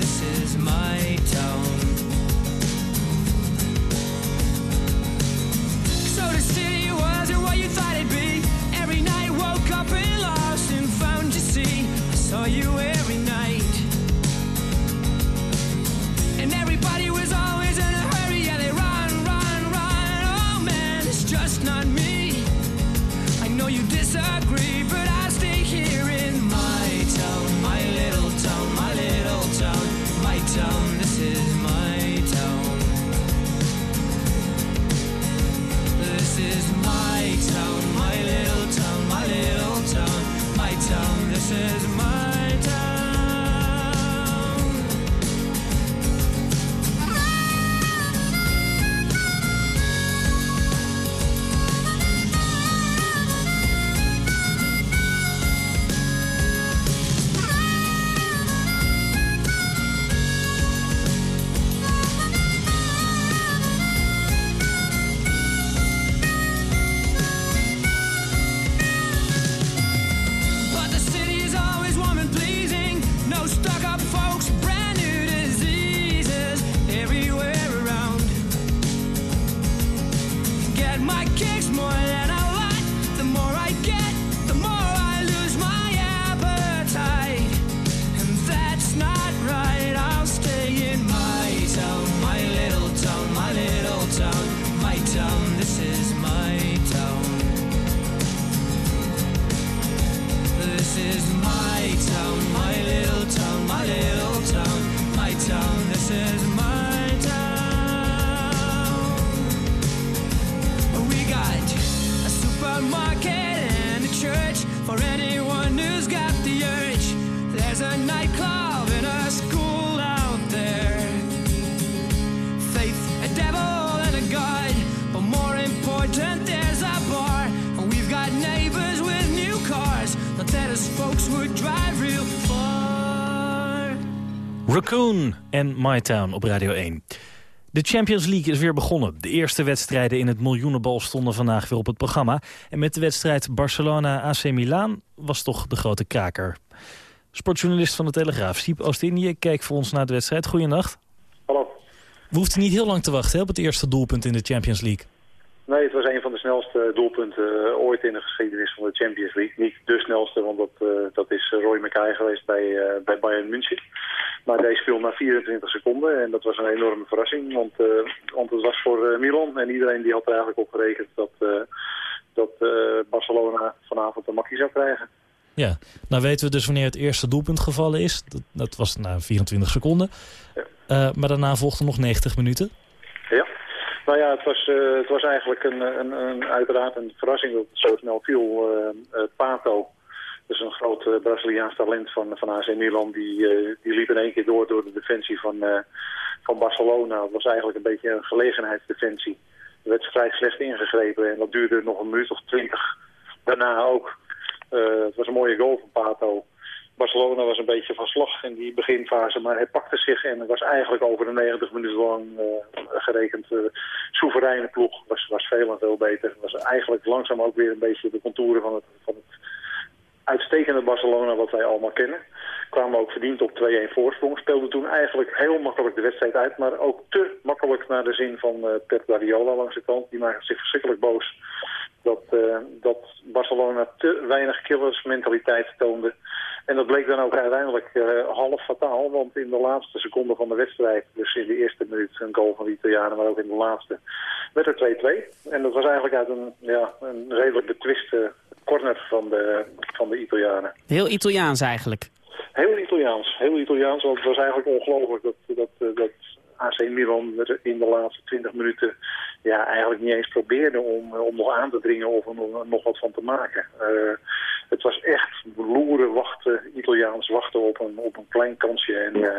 en My Town op Radio 1. De Champions League is weer begonnen. De eerste wedstrijden in het miljoenenbal stonden vandaag weer op het programma. En met de wedstrijd Barcelona-AC Milan was toch de grote kraker. Sportjournalist van de Telegraaf, Siep Oost-Indië, keek voor ons naar de wedstrijd. Goeienacht. Hallo. We hoefden niet heel lang te wachten hè, op het eerste doelpunt in de Champions League. Nee, het was een van de snelste doelpunten uh, ooit in de geschiedenis van de Champions League. Niet de snelste, want dat, uh, dat is Roy McKay geweest bij, uh, bij Bayern München. Maar deze viel na 24 seconden en dat was een enorme verrassing. Want, want het was voor Milan en iedereen die had er eigenlijk op gerekend dat, dat Barcelona vanavond een makkie zou krijgen. Ja, nou weten we dus wanneer het eerste doelpunt gevallen is. Dat, dat was na 24 seconden. Uh, maar daarna volgden nog 90 minuten. Ja, nou ja, het was, uh, het was eigenlijk een, een, een, uiteraard een verrassing dat het zo snel viel. Uh, Pato, dus een groot Braziliaans talent van, van AC Milan, die, die liep in één keer door door de defensie van, van Barcelona. Het was eigenlijk een beetje een gelegenheidsdefensie. Er werd vrij slecht ingegrepen en dat duurde nog een minuut of twintig. Daarna ook. het was een mooie goal van Pato. Barcelona was een beetje van slag in die beginfase, maar hij pakte zich en was eigenlijk over de 90 minuten lang gerekend soevereine ploeg. Was, was veel en veel beter. Was eigenlijk langzaam ook weer een beetje de contouren van het, van het uitstekende Barcelona wat wij allemaal kennen. Kwamen ook verdiend op 2-1 voorsprong. Speelden toen eigenlijk heel makkelijk de wedstrijd uit, maar ook te makkelijk naar de zin van uh, Pep Guardiola langs de kant. Die maakte zich verschrikkelijk boos dat, uh, dat Barcelona te weinig killersmentaliteit toonde. En dat bleek dan ook uiteindelijk uh, half fataal, want in de laatste seconde van de wedstrijd, dus in de eerste minuut een goal van de Italianen, maar ook in de laatste, werd er 2-2. En dat was eigenlijk uit een, ja, een redelijk betwiste corner van de, van de Italianen. Heel Italiaans eigenlijk. Heel Italiaans, heel Italiaans, want het was eigenlijk ongelooflijk dat, dat, dat AC Milan in de laatste 20 minuten ja, eigenlijk niet eens probeerde om, om nog aan te dringen of er nog wat van te maken. Uh, het was echt loeren wachten, Italiaans wachten op een, op een klein kansje. En uh,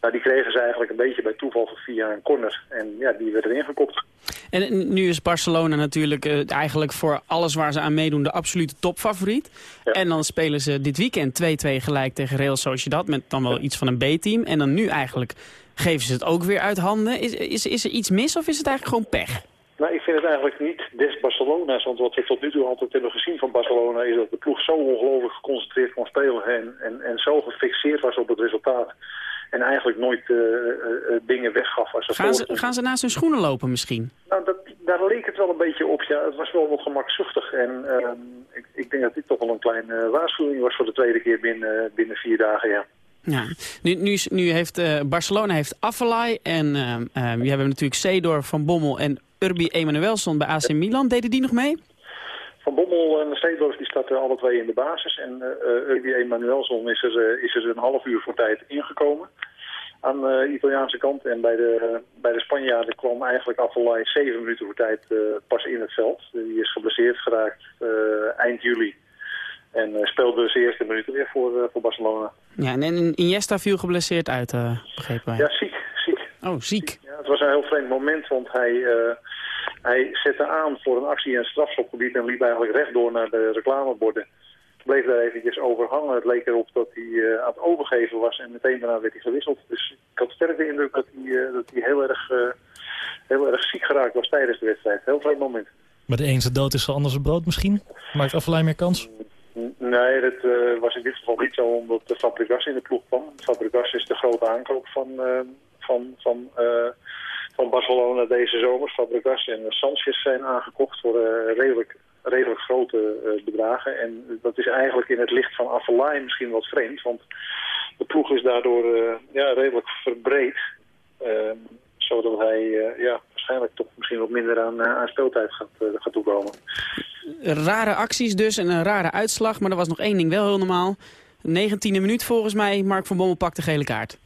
nou, die kregen ze eigenlijk een beetje bij toeval via een corner. En ja, die werd erin gekopt. En nu is Barcelona natuurlijk uh, eigenlijk voor alles waar ze aan meedoen de absolute topfavoriet. Ja. En dan spelen ze dit weekend 2-2 gelijk tegen Real Sociedad met dan wel iets van een B-team. En dan nu eigenlijk geven ze het ook weer uit handen. Is, is, is er iets mis of is het eigenlijk gewoon pech? Nou, ik vind het eigenlijk niet des Barcelona's. Want wat we tot nu toe altijd hebben gezien van Barcelona... is dat de ploeg zo ongelooflijk geconcentreerd kon spelen... en, en, en zo gefixeerd was op het resultaat. En eigenlijk nooit uh, uh, dingen weggaf. Als gaan, ze, gaan ze naast hun schoenen lopen misschien? Nou, dat, daar leek het wel een beetje op. Ja, het was wel wat gemakzuchtig. En uh, ik, ik, denk dat dit toch wel een kleine waarschuwing was... voor de tweede keer binnen, binnen vier dagen, ja. Ja, nu, nu, heeft uh, Barcelona heeft en uh, uh, we hebben natuurlijk Seedor, Van Bommel en Urbi Emanuelson bij AC Milan. Deden die nog mee? Van Bommel en Seedorf die starten alle twee in de basis. En Urbi Emanuelson is er, is er een half uur voor tijd ingekomen aan de Italiaanse kant. En bij de, bij de Spanjaarden kwam eigenlijk Affelay zeven minuten voor tijd pas in het veld. Die is geblesseerd geraakt eind juli. En uh, speelde dus de eerste minuten weer voor, uh, voor Barcelona. Ja, en Iniesta viel geblesseerd uit, uh, begrepen wij. Ja, ziek. ziek. Oh, ziek. Ja, het was een heel vreemd moment, want hij, hij zette aan voor een actie in het strafschopgebied... en liep eigenlijk rechtdoor naar de reclameborden. Bleef daar eventjes over hangen. Het leek erop dat hij aan het overgeven was en meteen daarna werd hij gewisseld. Dus ik had sterk de indruk dat hij, dat hij heel, erg, heel erg ziek geraakt was tijdens de wedstrijd. Heel vreemd moment. Maar de ene dood is de andere brood misschien? Maakt Affelay meer kans? Nee, dat uh, was in dit geval niet zo omdat de Fabregas in de ploeg kwam. Fabregas is de grote aankoop van, uh, van, van, uh, van Barcelona deze zomer. Fabregas en Sanchez zijn aangekocht voor redelijk, redelijk grote bedragen. En dat is eigenlijk in het licht van Affelay misschien wat vreemd. Want de ploeg is daardoor ja, redelijk verbreed. Ehm, zodat hij ja, waarschijnlijk toch misschien wat minder aan, aan speeltijd gaat, gaat toekomen rare acties dus en een rare uitslag. Maar er was nog één ding wel heel normaal. 19e minuut volgens mij, Mark van Bommel pakt de gele kaart.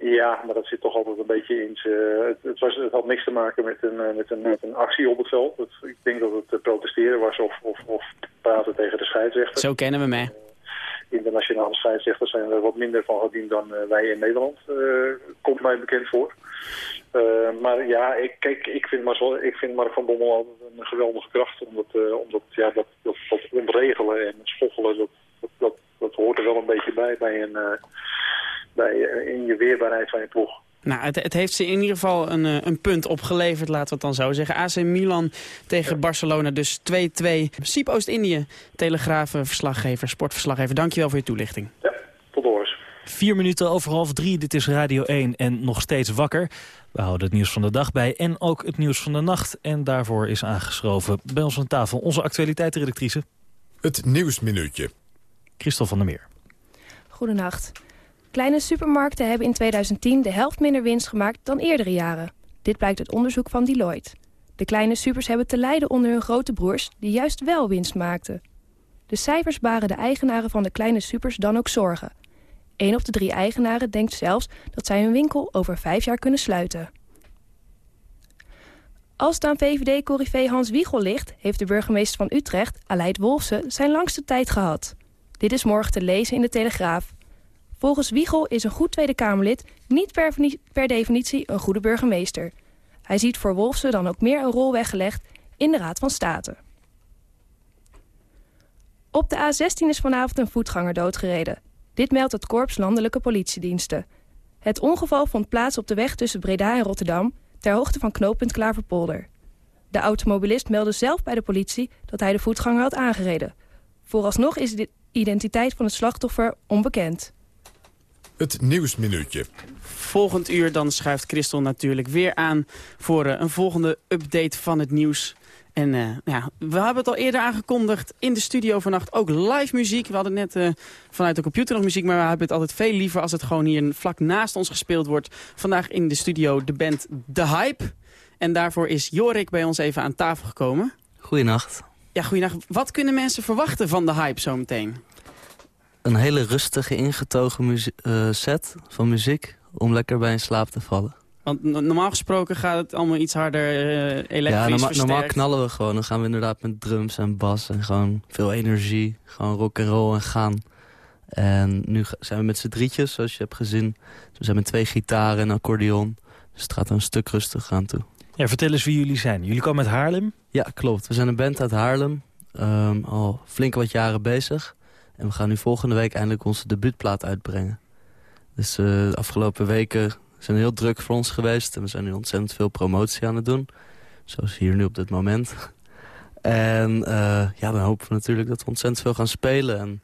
Ja, maar dat zit toch altijd een beetje in. Het, het, was, het had niks te maken met een, met een, met een actie op het veld. Het, ik denk dat het protesteren was of, of, of praten tegen de scheidsrechter. Zo kennen we me. Internationale scheidsrechters zijn er wat minder van gediend dan wij in Nederland. Uh, komt mij bekend voor. Uh, maar ja, ik, kijk, ik vind, Marcel, ik vind Mark van Bommel altijd een geweldige kracht. Omdat, omdat ja, dat, dat, dat ontregelen en schoffelen, dat, dat, dat, dat, hoort er wel een beetje bij, bij, een, bij in je weerbaarheid van je ploeg. Nou, het, het, heeft ze in ieder geval een, een punt opgeleverd, laten we het dan zo zeggen. AC Milan tegen ja. Barcelona, dus 2-2. Siep Oost-Indië, telegrafen, verslaggever, sportverslaggever. Dankjewel voor je toelichting. Ja, tot hoors. Vier minuten over half drie, dit is Radio 1 en nog steeds wakker. We houden het nieuws van de dag bij en ook het nieuws van de nacht. En daarvoor is aangeschoven bij ons aan tafel onze actualiteitenredactrice. Het Nieuwsminuutje. Christel van der Meer. Goedenacht. Kleine supermarkten hebben in 2010 de helft minder winst gemaakt dan eerdere jaren. Dit blijkt uit onderzoek van Deloitte. De kleine supers hebben te lijden onder hun grote broers... die juist wel winst maakten. De cijfers baren de eigenaren van de kleine supers dan ook zorgen. Een op de drie eigenaren denkt zelfs dat zij hun winkel over vijf jaar kunnen sluiten. Als het aan VVD-corrivé Hans Wiegel ligt... heeft de burgemeester van Utrecht, Aleid Wolfsen, zijn langste tijd gehad. Dit is morgen te lezen in de Telegraaf. Volgens Wiegel is een goed Tweede Kamerlid niet per, definitie een goede burgemeester. Hij ziet voor Wolfsen dan ook meer een rol weggelegd in de Raad van State. Op de A16 is vanavond een voetganger doodgereden. Dit meldt het Korps Landelijke Politiediensten. Het ongeval vond plaats op de weg tussen Breda en Rotterdam... ter hoogte van knooppunt Klaverpolder. De automobilist meldde zelf bij de politie dat hij de voetganger had aangereden. Vooralsnog is de identiteit van het slachtoffer onbekend. Het Nieuwsminuutje. Volgend uur dan schuift Christel natuurlijk weer aan... voor uh, een volgende update van het nieuws. En uh, ja, we hebben het al eerder aangekondigd in de studio vannacht. Ook live muziek. We hadden net uh, vanuit de computer nog muziek. Maar we hebben het altijd veel liever als het gewoon hier vlak naast ons gespeeld wordt. Vandaag in de studio de band The Hype. En daarvoor is Jorik bij ons even aan tafel gekomen. Goedenacht. Ja, goedenacht. Wat kunnen mensen verwachten van The Hype zometeen? Een hele rustige, ingetogen uh, set van muziek om lekker bij in slaap te vallen. Want normaal gesproken gaat het allemaal iets harder uh, elektrisch Ja, norma normaal knallen we gewoon. Dan gaan we inderdaad met drums en bas en gewoon veel energie. Gewoon rock en roll en gaan. En nu zijn we met z'n drietjes, zoals je hebt gezien. We zijn met twee gitaren en accordeon. Dus het gaat een stuk rustig aan toe. Ja, vertel eens wie jullie zijn. Jullie komen uit Haarlem? Ja, klopt. We zijn een band uit Haarlem. Um, al flink wat jaren bezig. En we gaan nu volgende week eindelijk onze debuutplaat uitbrengen. Dus uh, de afgelopen weken zijn heel druk voor ons geweest. En we zijn nu ontzettend veel promotie aan het doen. Zoals hier nu op dit moment. En uh, ja, dan hopen we natuurlijk dat we ontzettend veel gaan spelen. En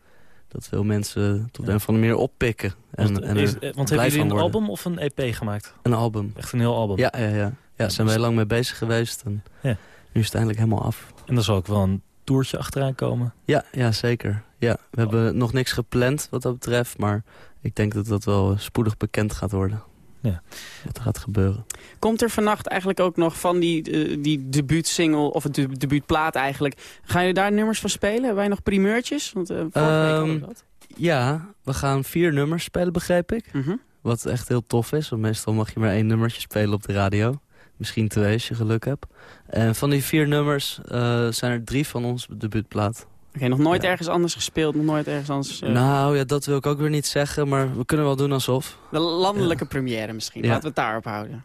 dat veel mensen tot ja. een van de meer oppikken. En, want, en is, want hebben jullie een worden. album of een EP gemaakt? Een album. Echt een heel album? Ja, ja, ja. ja zijn wij lang mee bezig geweest. En ja. nu is het eindelijk helemaal af. En dan zal ook wel een toertje achteraan komen? Ja, ja zeker. Ja, we oh. hebben nog niks gepland wat dat betreft. Maar ik denk dat dat wel spoedig bekend gaat worden. Ja. Wat er gaat gebeuren. Komt er vannacht eigenlijk ook nog van die, uh, die debuutsingle, of het debuutplaat eigenlijk... Gaan jullie daar nummers van spelen? Hebben wij nog primeurtjes? Want uh, vorige um, week hadden we dat. Ja, we gaan vier nummers spelen, begreep ik. Mm -hmm. Wat echt heel tof is, want meestal mag je maar één nummertje spelen op de radio. Misschien twee als je geluk hebt. En van die vier nummers uh, zijn er drie van ons debuutplaat. Oké, okay, nog nooit ja. ergens anders gespeeld, nog nooit ergens anders... Uh... Nou ja, dat wil ik ook weer niet zeggen, maar we kunnen wel doen alsof. De landelijke ja. première misschien, ja. laten we het daarop houden.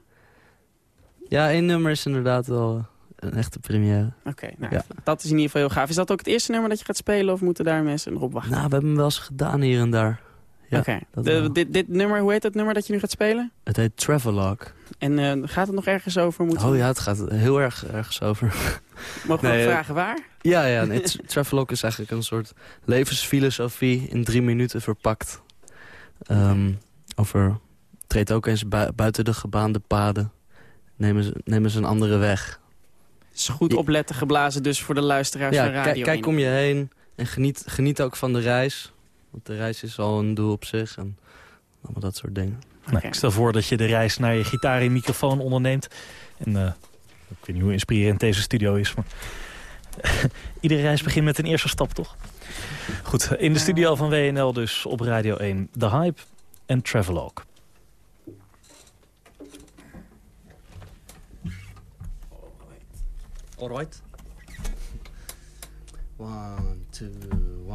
Ja, één nummer is inderdaad wel een echte première. Oké, okay, nou, dat is in ieder geval heel gaaf. Is dat ook het eerste nummer dat je gaat spelen of moeten daar mensen nog op wachten? Nou, we hebben hem wel eens gedaan hier en daar. Ja, Oké, okay. dit, dit nummer, hoe heet het nummer dat je nu gaat spelen? Het heet Travelogue. En uh, gaat het nog ergens over? Moeten oh ja, het gaat heel erg ergens over. Mogen we nee, vragen waar? Ja, ja nee, Travelogue is eigenlijk een soort levensfilosofie in drie minuten verpakt. Um, over, treed ook eens bu buiten de gebaande paden. Nemen ze, nemen ze een andere weg. Is goed opletten geblazen dus voor de luisteraars ja, van Radio kijk om je heen en geniet, geniet ook van de reis. Want de reis is al een doel op zich en allemaal dat soort dingen. Nou, ik stel voor dat je de reis naar je gitaar en microfoon onderneemt. En uh, ik weet niet hoe inspirerend deze studio is, maar... Iedere reis begint met een eerste stap, toch? Goed, in de studio van WNL dus op Radio 1. The Hype en Travelogue. Alright. One, two,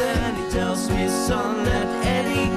And he tells me, son, at any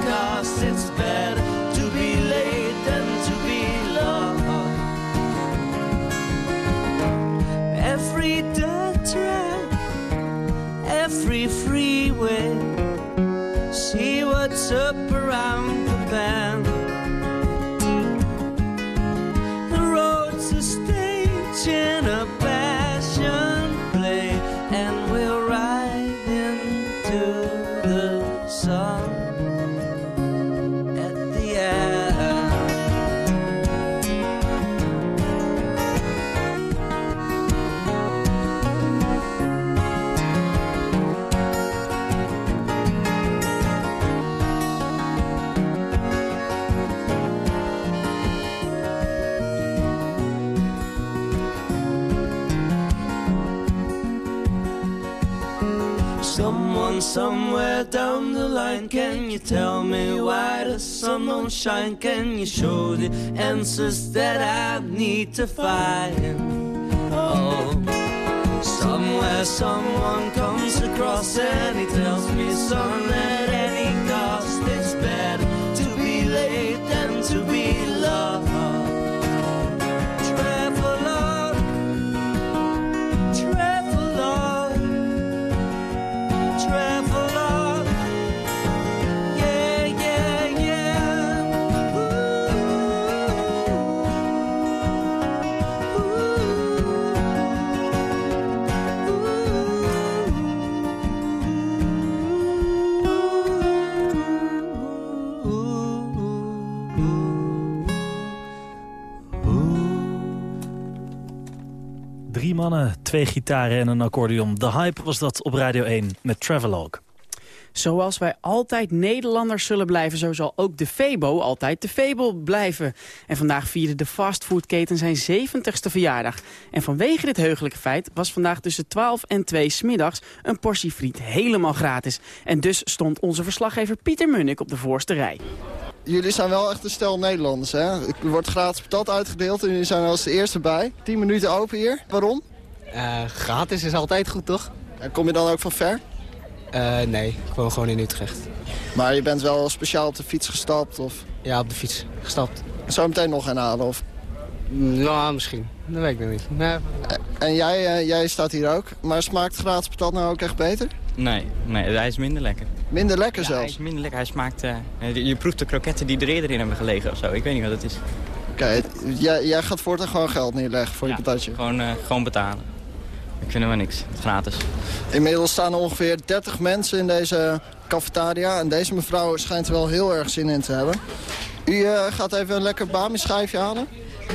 can you tell me why the sun don't shine? Can you show the answers that I need to find? Oh, somewhere someone comes across and he tells me, son, mannen, twee gitaren en een accordeon. De hype was dat op Radio 1 met Travelogue. Zoals wij altijd Nederlanders zullen blijven, zo zal ook de Febo altijd de Febo blijven. En vandaag vierde de fastfoodketen zijn 70ste verjaardag. En vanwege dit heugelijke feit was vandaag tussen 12 en 2 smiddags een portie friet helemaal gratis. En dus stond onze verslaggever Pieter Munnik op de voorste rij. Jullie zijn wel echt een stel Nederlanders, hè? Er wordt gratis patat uitgedeeld en jullie zijn er als de eerste bij. 10 minuten open hier. Waarom? Eh, gratis is altijd goed, toch? En kom je dan ook van ver? Eh, nee, ik woon gewoon in Utrecht. Maar je bent wel speciaal op de fiets gestapt, of? Ja, op de fiets gestapt. Zo meteen nog gaan halen, of? Nou, misschien. Dat weet ik nog niet. Nee. En jij, eh, jij staat hier ook. Maar smaakt gratis patat nou ook echt beter? Nee, nee, hij is minder lekker. Minder lekker Ja, hij zelfs? is minder lekker. Hij smaakt... eh, je je proeft de kroketten die er eerder in hebben gelegen of zo. Ik weet niet wat het is. Oké, jij, jij gaat voortaan gewoon geld neerleggen voor je patatje? Gewoon, eh, gewoon betalen. Ik vind wel niks. Gratis. Inmiddels staan er ongeveer 30 mensen in deze cafetaria. En deze mevrouw schijnt er wel heel erg zin in te hebben. U eh, gaat even een lekker bami-schijfje halen?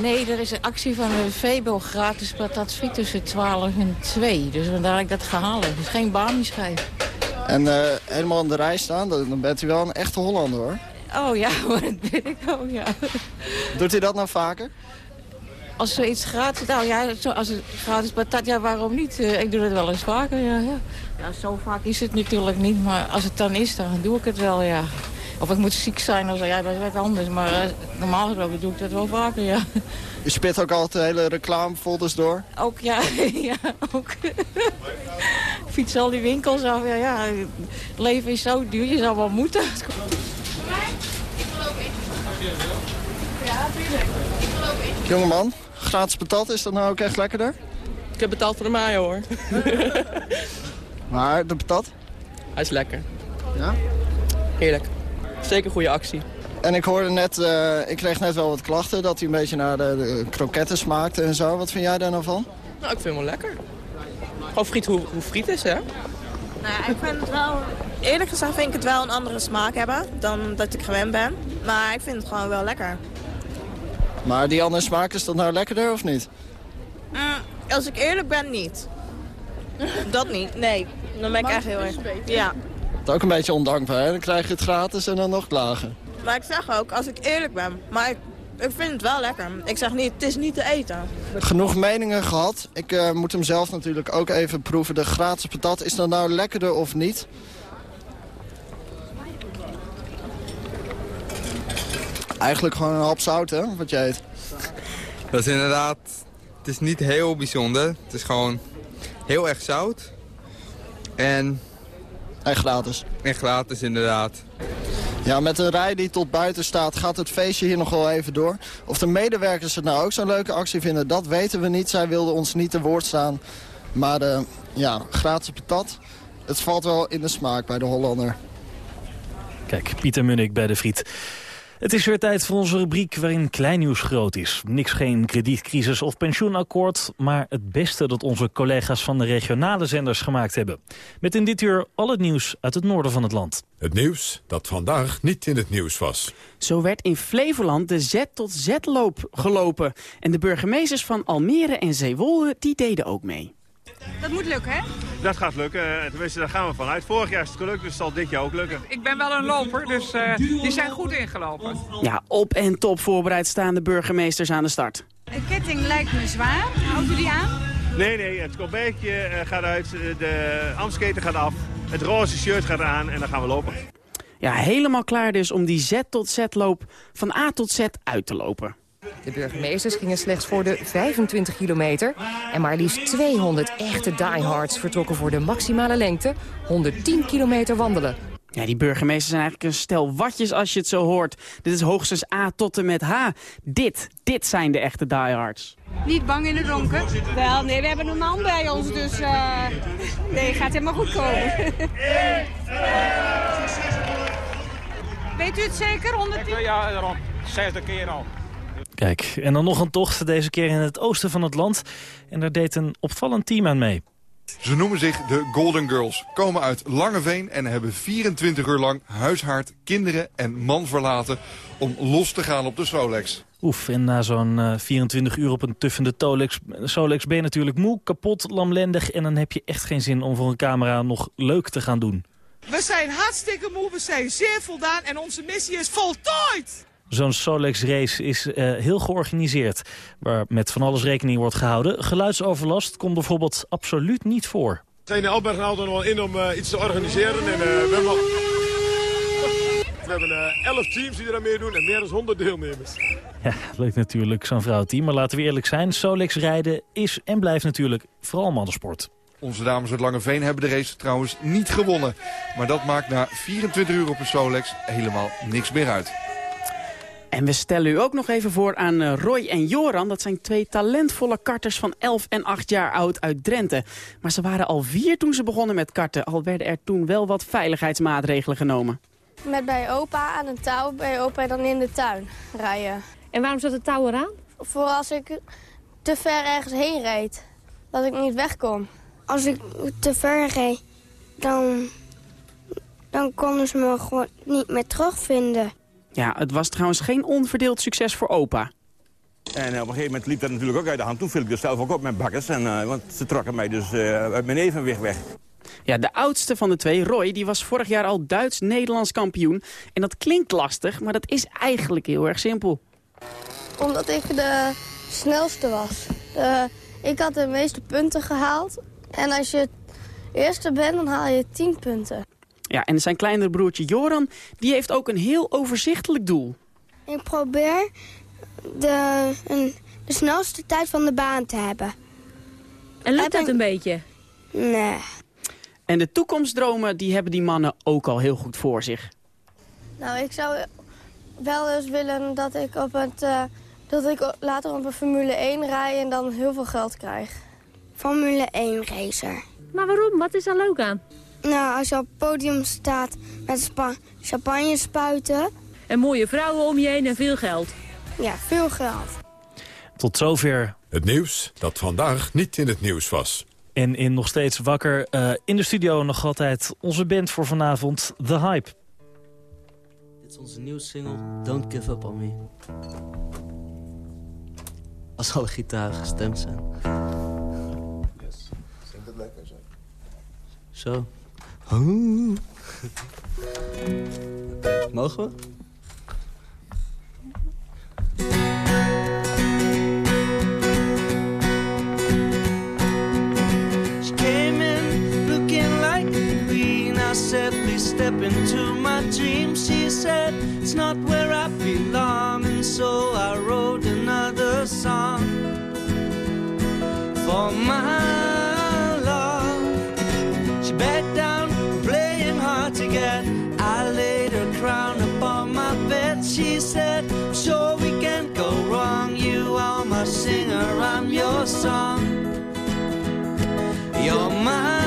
Nee, er is een actie van de Febo gratis patat friet tussen 12 en 2. Dus vandaar dat ik dat ga halen. Het is geen bami-schijf. En eh, helemaal aan de rij staan, dan dan bent u wel een echte Hollander hoor. Oh ja, hoor, dat ben ik ook, ja. Doet u dat nou vaker? Als zoiets gratis... Nou ja, zo, als het gratis patat, ja, waarom niet? Eh, ik doe het wel eens vaker, ja, ja. Ja, zo vaak is het natuurlijk niet, maar als het dan is, dan doe ik het wel, ja. Of ik moet ziek zijn of zo, ja, dat is wat anders. Maar eh, normaal gesproken doe ik dat wel vaker, ja. U spit ook altijd de hele reclamefolders door. Ook, ja, ja, ook. Fiets al die winkels af, ja, ja. Het leven is zo duur, je zou wel moeten. Jongeman, gratis patat, is dat nou ook echt lekkerder? Ik heb betaald voor de mayo hoor. Maar de patat? Hij is lekker. Ja? Heerlijk. Zeker een goede actie. En ik hoorde net, eh, ik kreeg net wel wat klachten dat hij een beetje naar de, de kroketten smaakte en zo. Wat vind jij daar nou van? Nou, ik vind hem wel lekker. Gewoon friet hoe, hoe friet is, hè? Nou ja, ik vind het wel... Eerlijk gezegd vind ik het wel een andere smaak hebben dan dat ik gewend ben. Maar ik vind het gewoon wel lekker. Maar die andere smaak, is dat nou lekkerder of niet? Mm, als ik eerlijk ben, niet. dat niet, nee. Dan ben ik echt heel erg... Ja. Dat is ook een beetje ondankbaar, hè? Dan krijg je het gratis en dan nog klagen. Maar ik zeg ook, als ik eerlijk ben, maar ik, ik vind het wel lekker. Ik zeg niet, het is niet te eten. Genoeg meningen gehad. Ik eh, moet hem zelf natuurlijk ook even proeven. De gratis patat, is dat nou lekkerder of niet? Eigenlijk gewoon een hap zout, hè, wat jij eet. Dat is inderdaad... Het is niet heel bijzonder. Het is gewoon heel erg zout. En... En gratis. En gratis, inderdaad. Ja, met een rij die tot buiten staat gaat het feestje hier nog wel even door. Of de medewerkers het nou ook zo'n leuke actie vinden, dat weten we niet. Zij wilden ons niet te woord staan. Maar uh, ja, gratis patat, het valt wel in de smaak bij de Hollander. Kijk, Pieter Munnik bij de Friet. Het is weer tijd voor onze rubriek waarin klein nieuws groot is. Niks geen kredietcrisis of pensioenakkoord, maar het beste dat onze collega's van de regionale zenders gemaakt hebben. Met in dit uur al het nieuws uit het noorden van het land. Het nieuws dat vandaag niet in het nieuws was. Zo werd in Flevoland de Z tot Z-loop gelopen. En de burgemeesters van Almere en Zeewolde die deden ook mee. Dat moet lukken, hè? Dat gaat lukken. Eh, Tenminste, daar gaan we vanuit. Vorig jaar is het gelukt, dus het zal dit jaar ook lukken. Ik ben wel een loper, dus uh, die zijn goed ingelopen. Ja, op en top voorbereid staan de burgemeesters aan de start. De ketting lijkt me zwaar. Houdt u die aan? Nee, nee, het kolbeekje uh, gaat uit, de amsketen gaat af, het roze shirt gaat aan en dan gaan we lopen. Ja, helemaal klaar dus om die Z tot Z-loop van A tot Z uit te lopen. De burgemeesters gingen slechts voor de 25 kilometer. En maar liefst 200 echte diehards vertrokken voor de maximale lengte. 110 kilometer wandelen. Ja, die burgemeesters zijn eigenlijk een stel watjes als je het zo hoort. Dit is hoogstens A tot en met H. Dit, dit zijn de echte diehards. Niet bang in het donker? Wel, nee, we hebben een man bij ons, dus uh, nee, gaat helemaal goed komen. Weet u het zeker? 110? Ja, daarom. Zesde keer al. Kijk, en dan nog een tocht, deze keer in het oosten van het land. En daar deed een opvallend team aan mee. Ze noemen zich de Golden Girls, komen uit Langeveen en hebben 24 uur lang huishaard, kinderen en man verlaten om los te gaan op de Solex. Oef, en na zo'n uh, 24 uur op een tuffende Tolex, Solex ben je natuurlijk moe, kapot, lamlendig... en dan heb je echt geen zin om voor een camera nog leuk te gaan doen. We zijn hartstikke moe, we zijn zeer voldaan en onze missie is voltooid! Zo'n Solex-race is uh, heel georganiseerd, waar met van alles rekening wordt gehouden. Geluidsoverlast komt bijvoorbeeld absoluut niet voor. We zijn in Alberg altijd nog wel in om uh, iets te organiseren. En, uh, we hebben, we hebben elf teams die er aan meedoen en meer dan 100 deelnemers. Ja, leuk natuurlijk, zo'n vrouwteam. Maar laten we eerlijk zijn, Solex rijden is en blijft natuurlijk vooral mannensport. Onze dames uit Langeveen hebben de race trouwens niet gewonnen. Maar dat maakt na 24 uur op een Solex helemaal niks meer uit. En we stellen u ook nog even voor aan uh, Roy en Joran. Dat zijn twee talentvolle karters van 11 en 8 jaar oud uit Drenthe. Maar ze waren al vier toen ze begonnen met karten. Al werden er toen wel wat veiligheidsmaatregelen genomen. Met bij opa aan een touw, bij opa dan in de tuin rijden. En waarom zat het touw eraan? Voor als ik te ver ergens heen reed. Dat ik niet wegkom. Als ik te ver reed, dan, dan konden ze me gewoon niet meer terugvinden. Ja, het was trouwens geen onverdeeld succes voor opa. En op een gegeven moment liep dat natuurlijk ook uit de hand. Toen viel ik er zelf ook op met bakkers. En, uh, want ze trokken mij dus uh, uit mijn evenwicht weg. Ja, de oudste van de twee, Roy, die was vorig jaar al Duits-Nederlands kampioen. En dat klinkt lastig, maar dat is eigenlijk heel erg simpel. Omdat ik de snelste was. De, ik had de meeste punten gehaald. En als je eerste bent, dan haal je 10 punten. Ja, en zijn kleinere broertje Joran, die heeft ook een heel overzichtelijk doel. Ik probeer de, een, de snelste tijd van de baan te hebben. En lukt dat een beetje? Nee. En de toekomstdromen, die hebben die mannen ook al heel goed voor zich. Nou, ik zou wel eens willen dat ik, op het, uh, dat ik later op een Formule 1 rij en dan heel veel geld krijg. Formule 1 racer. Maar waarom? Wat is daar leuk aan? Nou, als je op het podium staat met champagne spuiten... En mooie vrouwen om je heen en veel geld. Ja, veel geld. Tot zover. Het nieuws dat vandaag niet in het nieuws was. En in nog steeds wakker eh, in de studio nog altijd onze band voor vanavond, The Hype. Dit is onze nieuwe single, Don't Give Up On Me. Als alle gitaren gestemd zijn. Yes. Zingt het lekker zo. Zo. Oeh. Oké, mogen we? A said, please step into my dream. She said, it's not where You're my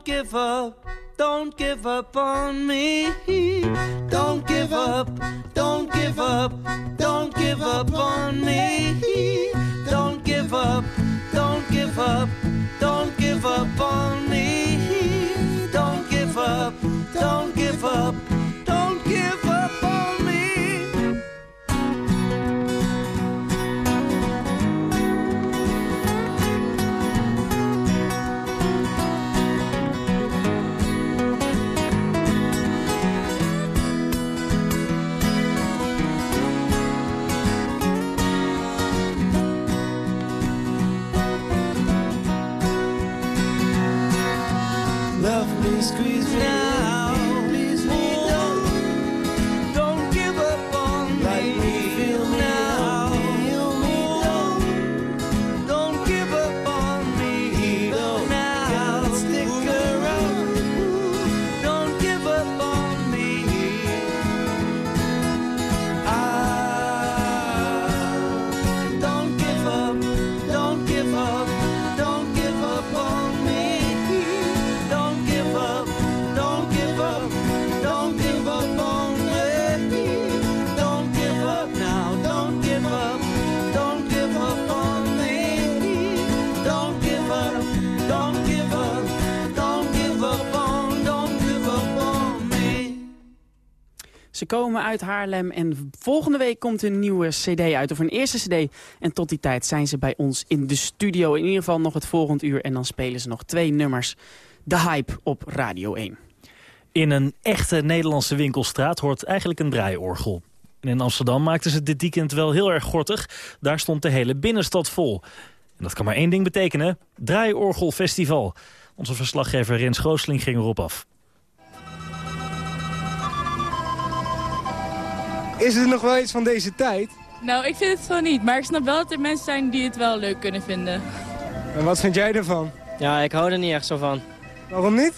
Don't give up. Don't give up on me. Don't give up. Don't give up. Don't give up on me. Don't give up. Don't give up. Don't give up on me. Don't give up. Don't give up. Ze komen uit Haarlem en volgende week komt een nieuwe cd uit. Of een eerste cd. En tot die tijd zijn ze bij ons in de studio. In ieder geval nog het volgend uur. En dan spelen ze nog twee nummers. De Hype op Radio 1. In een echte Nederlandse winkelstraat hoort eigenlijk een draaiorgel. In Amsterdam maakten ze dit weekend wel heel erg gortig. Daar stond de hele binnenstad vol. En dat kan maar één ding betekenen. Draaiorgelfestival. Onze verslaggever Rens Groosling ging erop af. Is het nog wel iets van deze tijd? Nou, ik vind het gewoon niet. Maar ik snap wel dat er mensen zijn die het wel leuk kunnen vinden. En wat vind jij ervan? Ja, ik hou er niet echt zo van. Waarom niet?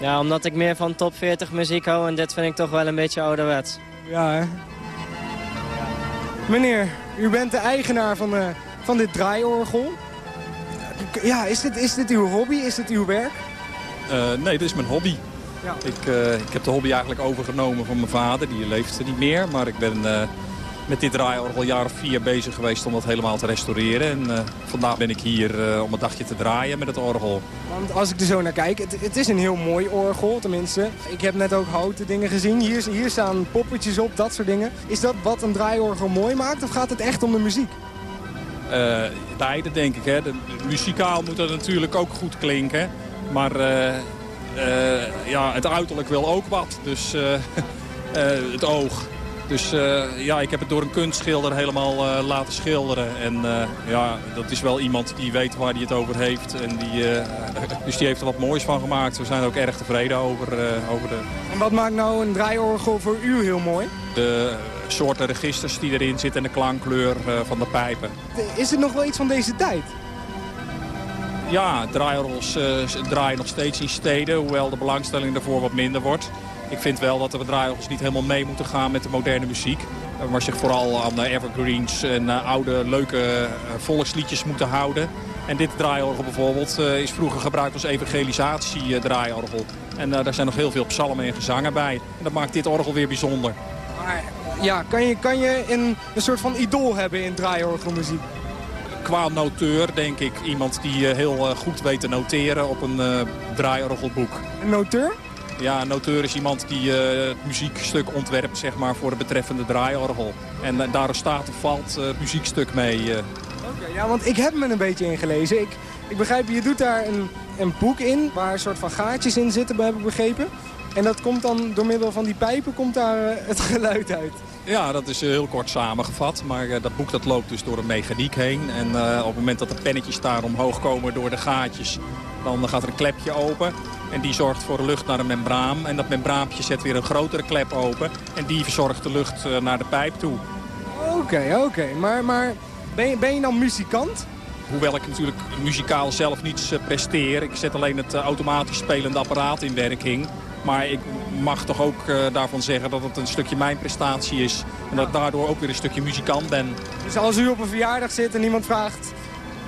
Ja, omdat ik meer van top 40 muziek hou en dit vind ik toch wel een beetje ouderwets. Ja, hè? Meneer, u bent de eigenaar van, eh, van dit draaiorgel. Ja, is dit, is dit uw hobby? Is dit uw werk? Eh, nee, dit is mijn hobby. Ik, eh, ik heb de hobby eigenlijk overgenomen van mijn vader. Die leeft niet meer, maar ik ben eh, met dit draaiorgel jaar of vier bezig geweest om dat helemaal te restaureren. En eh, vandaag ben ik hier om een dagje te draaien met het orgel. Want als ik er zo naar kijk, het, het is een heel mooi orgel tenminste. Ik heb net ook houten dingen gezien. Hier, hier staan poppetjes op, dat soort dingen. Is dat wat een draaiorgel mooi maakt of gaat het echt om de muziek? Uh, beide denk ik. Hè. De, de, muzikaal moet het natuurlijk ook goed klinken. Maar uh, ja, het uiterlijk wil ook wat. Dus het oog. Dus ja, ik heb het door een kunstschilder helemaal laten schilderen. En ja, dat is wel iemand die weet waar hij het over heeft. En die, dus die heeft er wat moois van gemaakt. We zijn er ook erg tevreden over. over de... En wat maakt nou een draaiorgel voor u heel mooi? De soorten registers die erin zitten en de klankkleur van de pijpen. Is het nog wel iets van deze tijd? Ja, draaiorgels uh, draaien nog steeds in steden, hoewel de belangstelling daarvoor wat minder wordt. Ik vind wel dat de draaiorgels niet helemaal mee moeten gaan met de moderne muziek. Maar zich vooral aan de evergreens en uh, oude leuke volksliedjes moeten houden. En dit draaiorgel bijvoorbeeld is vroeger gebruikt als evangelisatie draaiorgel. En daar zijn nog heel veel psalmen en gezangen bij. En dat maakt dit orgel weer bijzonder. Maar ja, kan je, kan je een, een soort van idool hebben in draaiorgelmuziek? Qua noteur denk ik iemand die heel goed weet te noteren op een uh, draaiorgelboek. Een noteur? Ja, een noteur is iemand die uh, het muziekstuk ontwerpt zeg maar, voor de betreffende draaiorgel. En uh, daar staat of valt het muziekstuk mee. Oké, okay, ja, want ik heb me een beetje ingelezen. Ik, ik begrijp, je doet daar een, een boek in waar een soort van gaatjes in zitten, heb ik begrepen. En dat komt dan door middel van die pijpen komt daar het geluid uit. Ja, dat is heel kort samengevat. Maar uh, dat boek dat loopt dus door een mechaniek heen. En uh, op het moment dat de pennetjes daar omhoog komen door de gaatjes... dan gaat er een klepje open. En die zorgt voor de lucht naar een membraan. En dat membraampje zet weer een grotere klep open. En die verzorgt de lucht uh, naar de pijp toe. Oké, okay, oké. Okay. Maar, maar ben, je, ben je dan muzikant? Hoewel ik natuurlijk muzikaal zelf niets presteer. Ik zet alleen het automatisch spelende apparaat in werking. Maar ik mag toch ook uh, daarvan zeggen dat het een stukje mijn prestatie is. En dat ik daardoor ook weer een stukje muzikant ben. Dus als u op een verjaardag zit en iemand vraagt...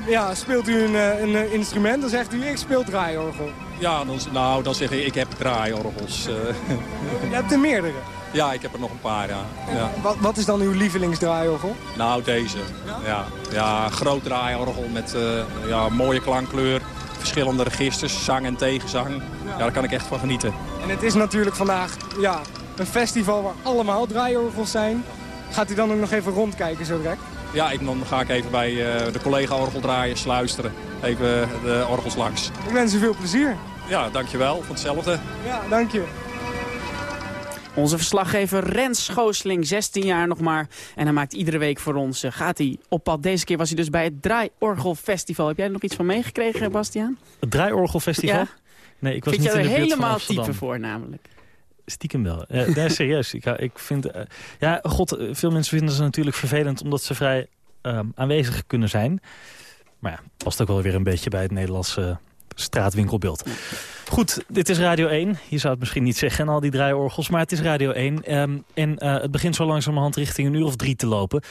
Ja, speelt u een, een, een instrument? Dan zegt u, ik speel draaiorgel. Ja, dan, nou, dan zeg ik, ik heb draaiorgels. Uh. Je hebt er meerdere? Ja, ik heb er nog een paar, ja. ja. Wat, wat, is dan uw lievelingsdraaiorgel? Nou, deze. Ja, ja, ja groot draaiorgel met uh, ja, mooie klankkleur verschillende registers, zang en tegenzang. Ja, daar kan ik echt van genieten. En het is natuurlijk vandaag ja, een festival waar allemaal draaiorgels zijn. Gaat u dan ook nog even rondkijken zo direct? Ja, ik, dan ga ik even bij uh, de collega-orgeldraaiers luisteren. Even de orgels langs. Ik wens u veel plezier. Ja, dankjewel. Van hetzelfde. Ja, dank je. Onze verslaggever Rens Schoosling, 16 jaar nog maar. En hij maakt iedere week voor ons, uh, gaat hij op pad. Deze keer was hij dus bij het Draaiorgelfestival. Heb jij er nog iets van meegekregen, Bastiaan? Het Draaiorgelfestival? Ja. Nee, ik was Vind niet in de er helemaal type voor namelijk? Stiekem wel. Uh, nee, serieus. ik, ik vind, uh, ja, god, veel mensen vinden ze natuurlijk vervelend... omdat ze vrij aanwezig kunnen zijn. Maar ja, past ook wel weer een beetje bij het Nederlandse straatwinkelbeeld. Goed, dit is Radio 1. Je zou het misschien niet zeggen, al die draaiorgels, maar het is Radio 1. Um, en uh, het begint zo langzamerhand richting een uur of drie te lopen.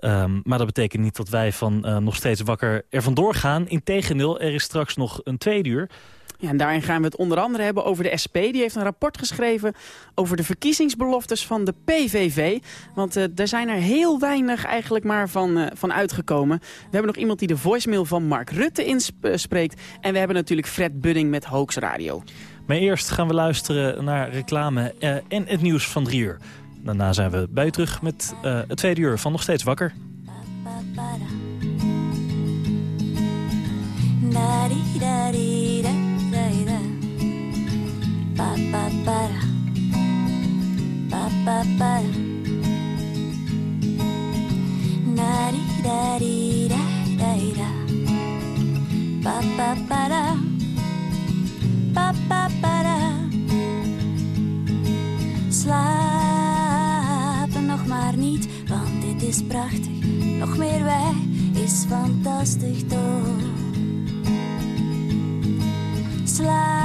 Um, maar dat betekent niet dat wij van uh, nog steeds wakker er vandoor gaan. Integendeel, er is straks nog een tweede uur. Ja, en daarin gaan we het onder andere hebben over de SP. Die heeft een rapport geschreven over de verkiezingsbeloftes van de PVV. Want uh, daar zijn er heel weinig eigenlijk maar van, uh, van uitgekomen. We hebben nog iemand die de voicemail van Mark Rutte inspreekt. En we hebben natuurlijk Fred Budding met Hoax Radio. Maar eerst gaan we luisteren naar reclame uh, en het nieuws van drie uur. Daarna zijn we bij u terug met het tweede uur van Nog Steeds Wakker. Pa pa para. Pa pa para. Na di da da da pa pa para. Pa pa para. Slaap nog maar niet want dit is prachtig. Nog meer wij is fantastisch toch? Slaap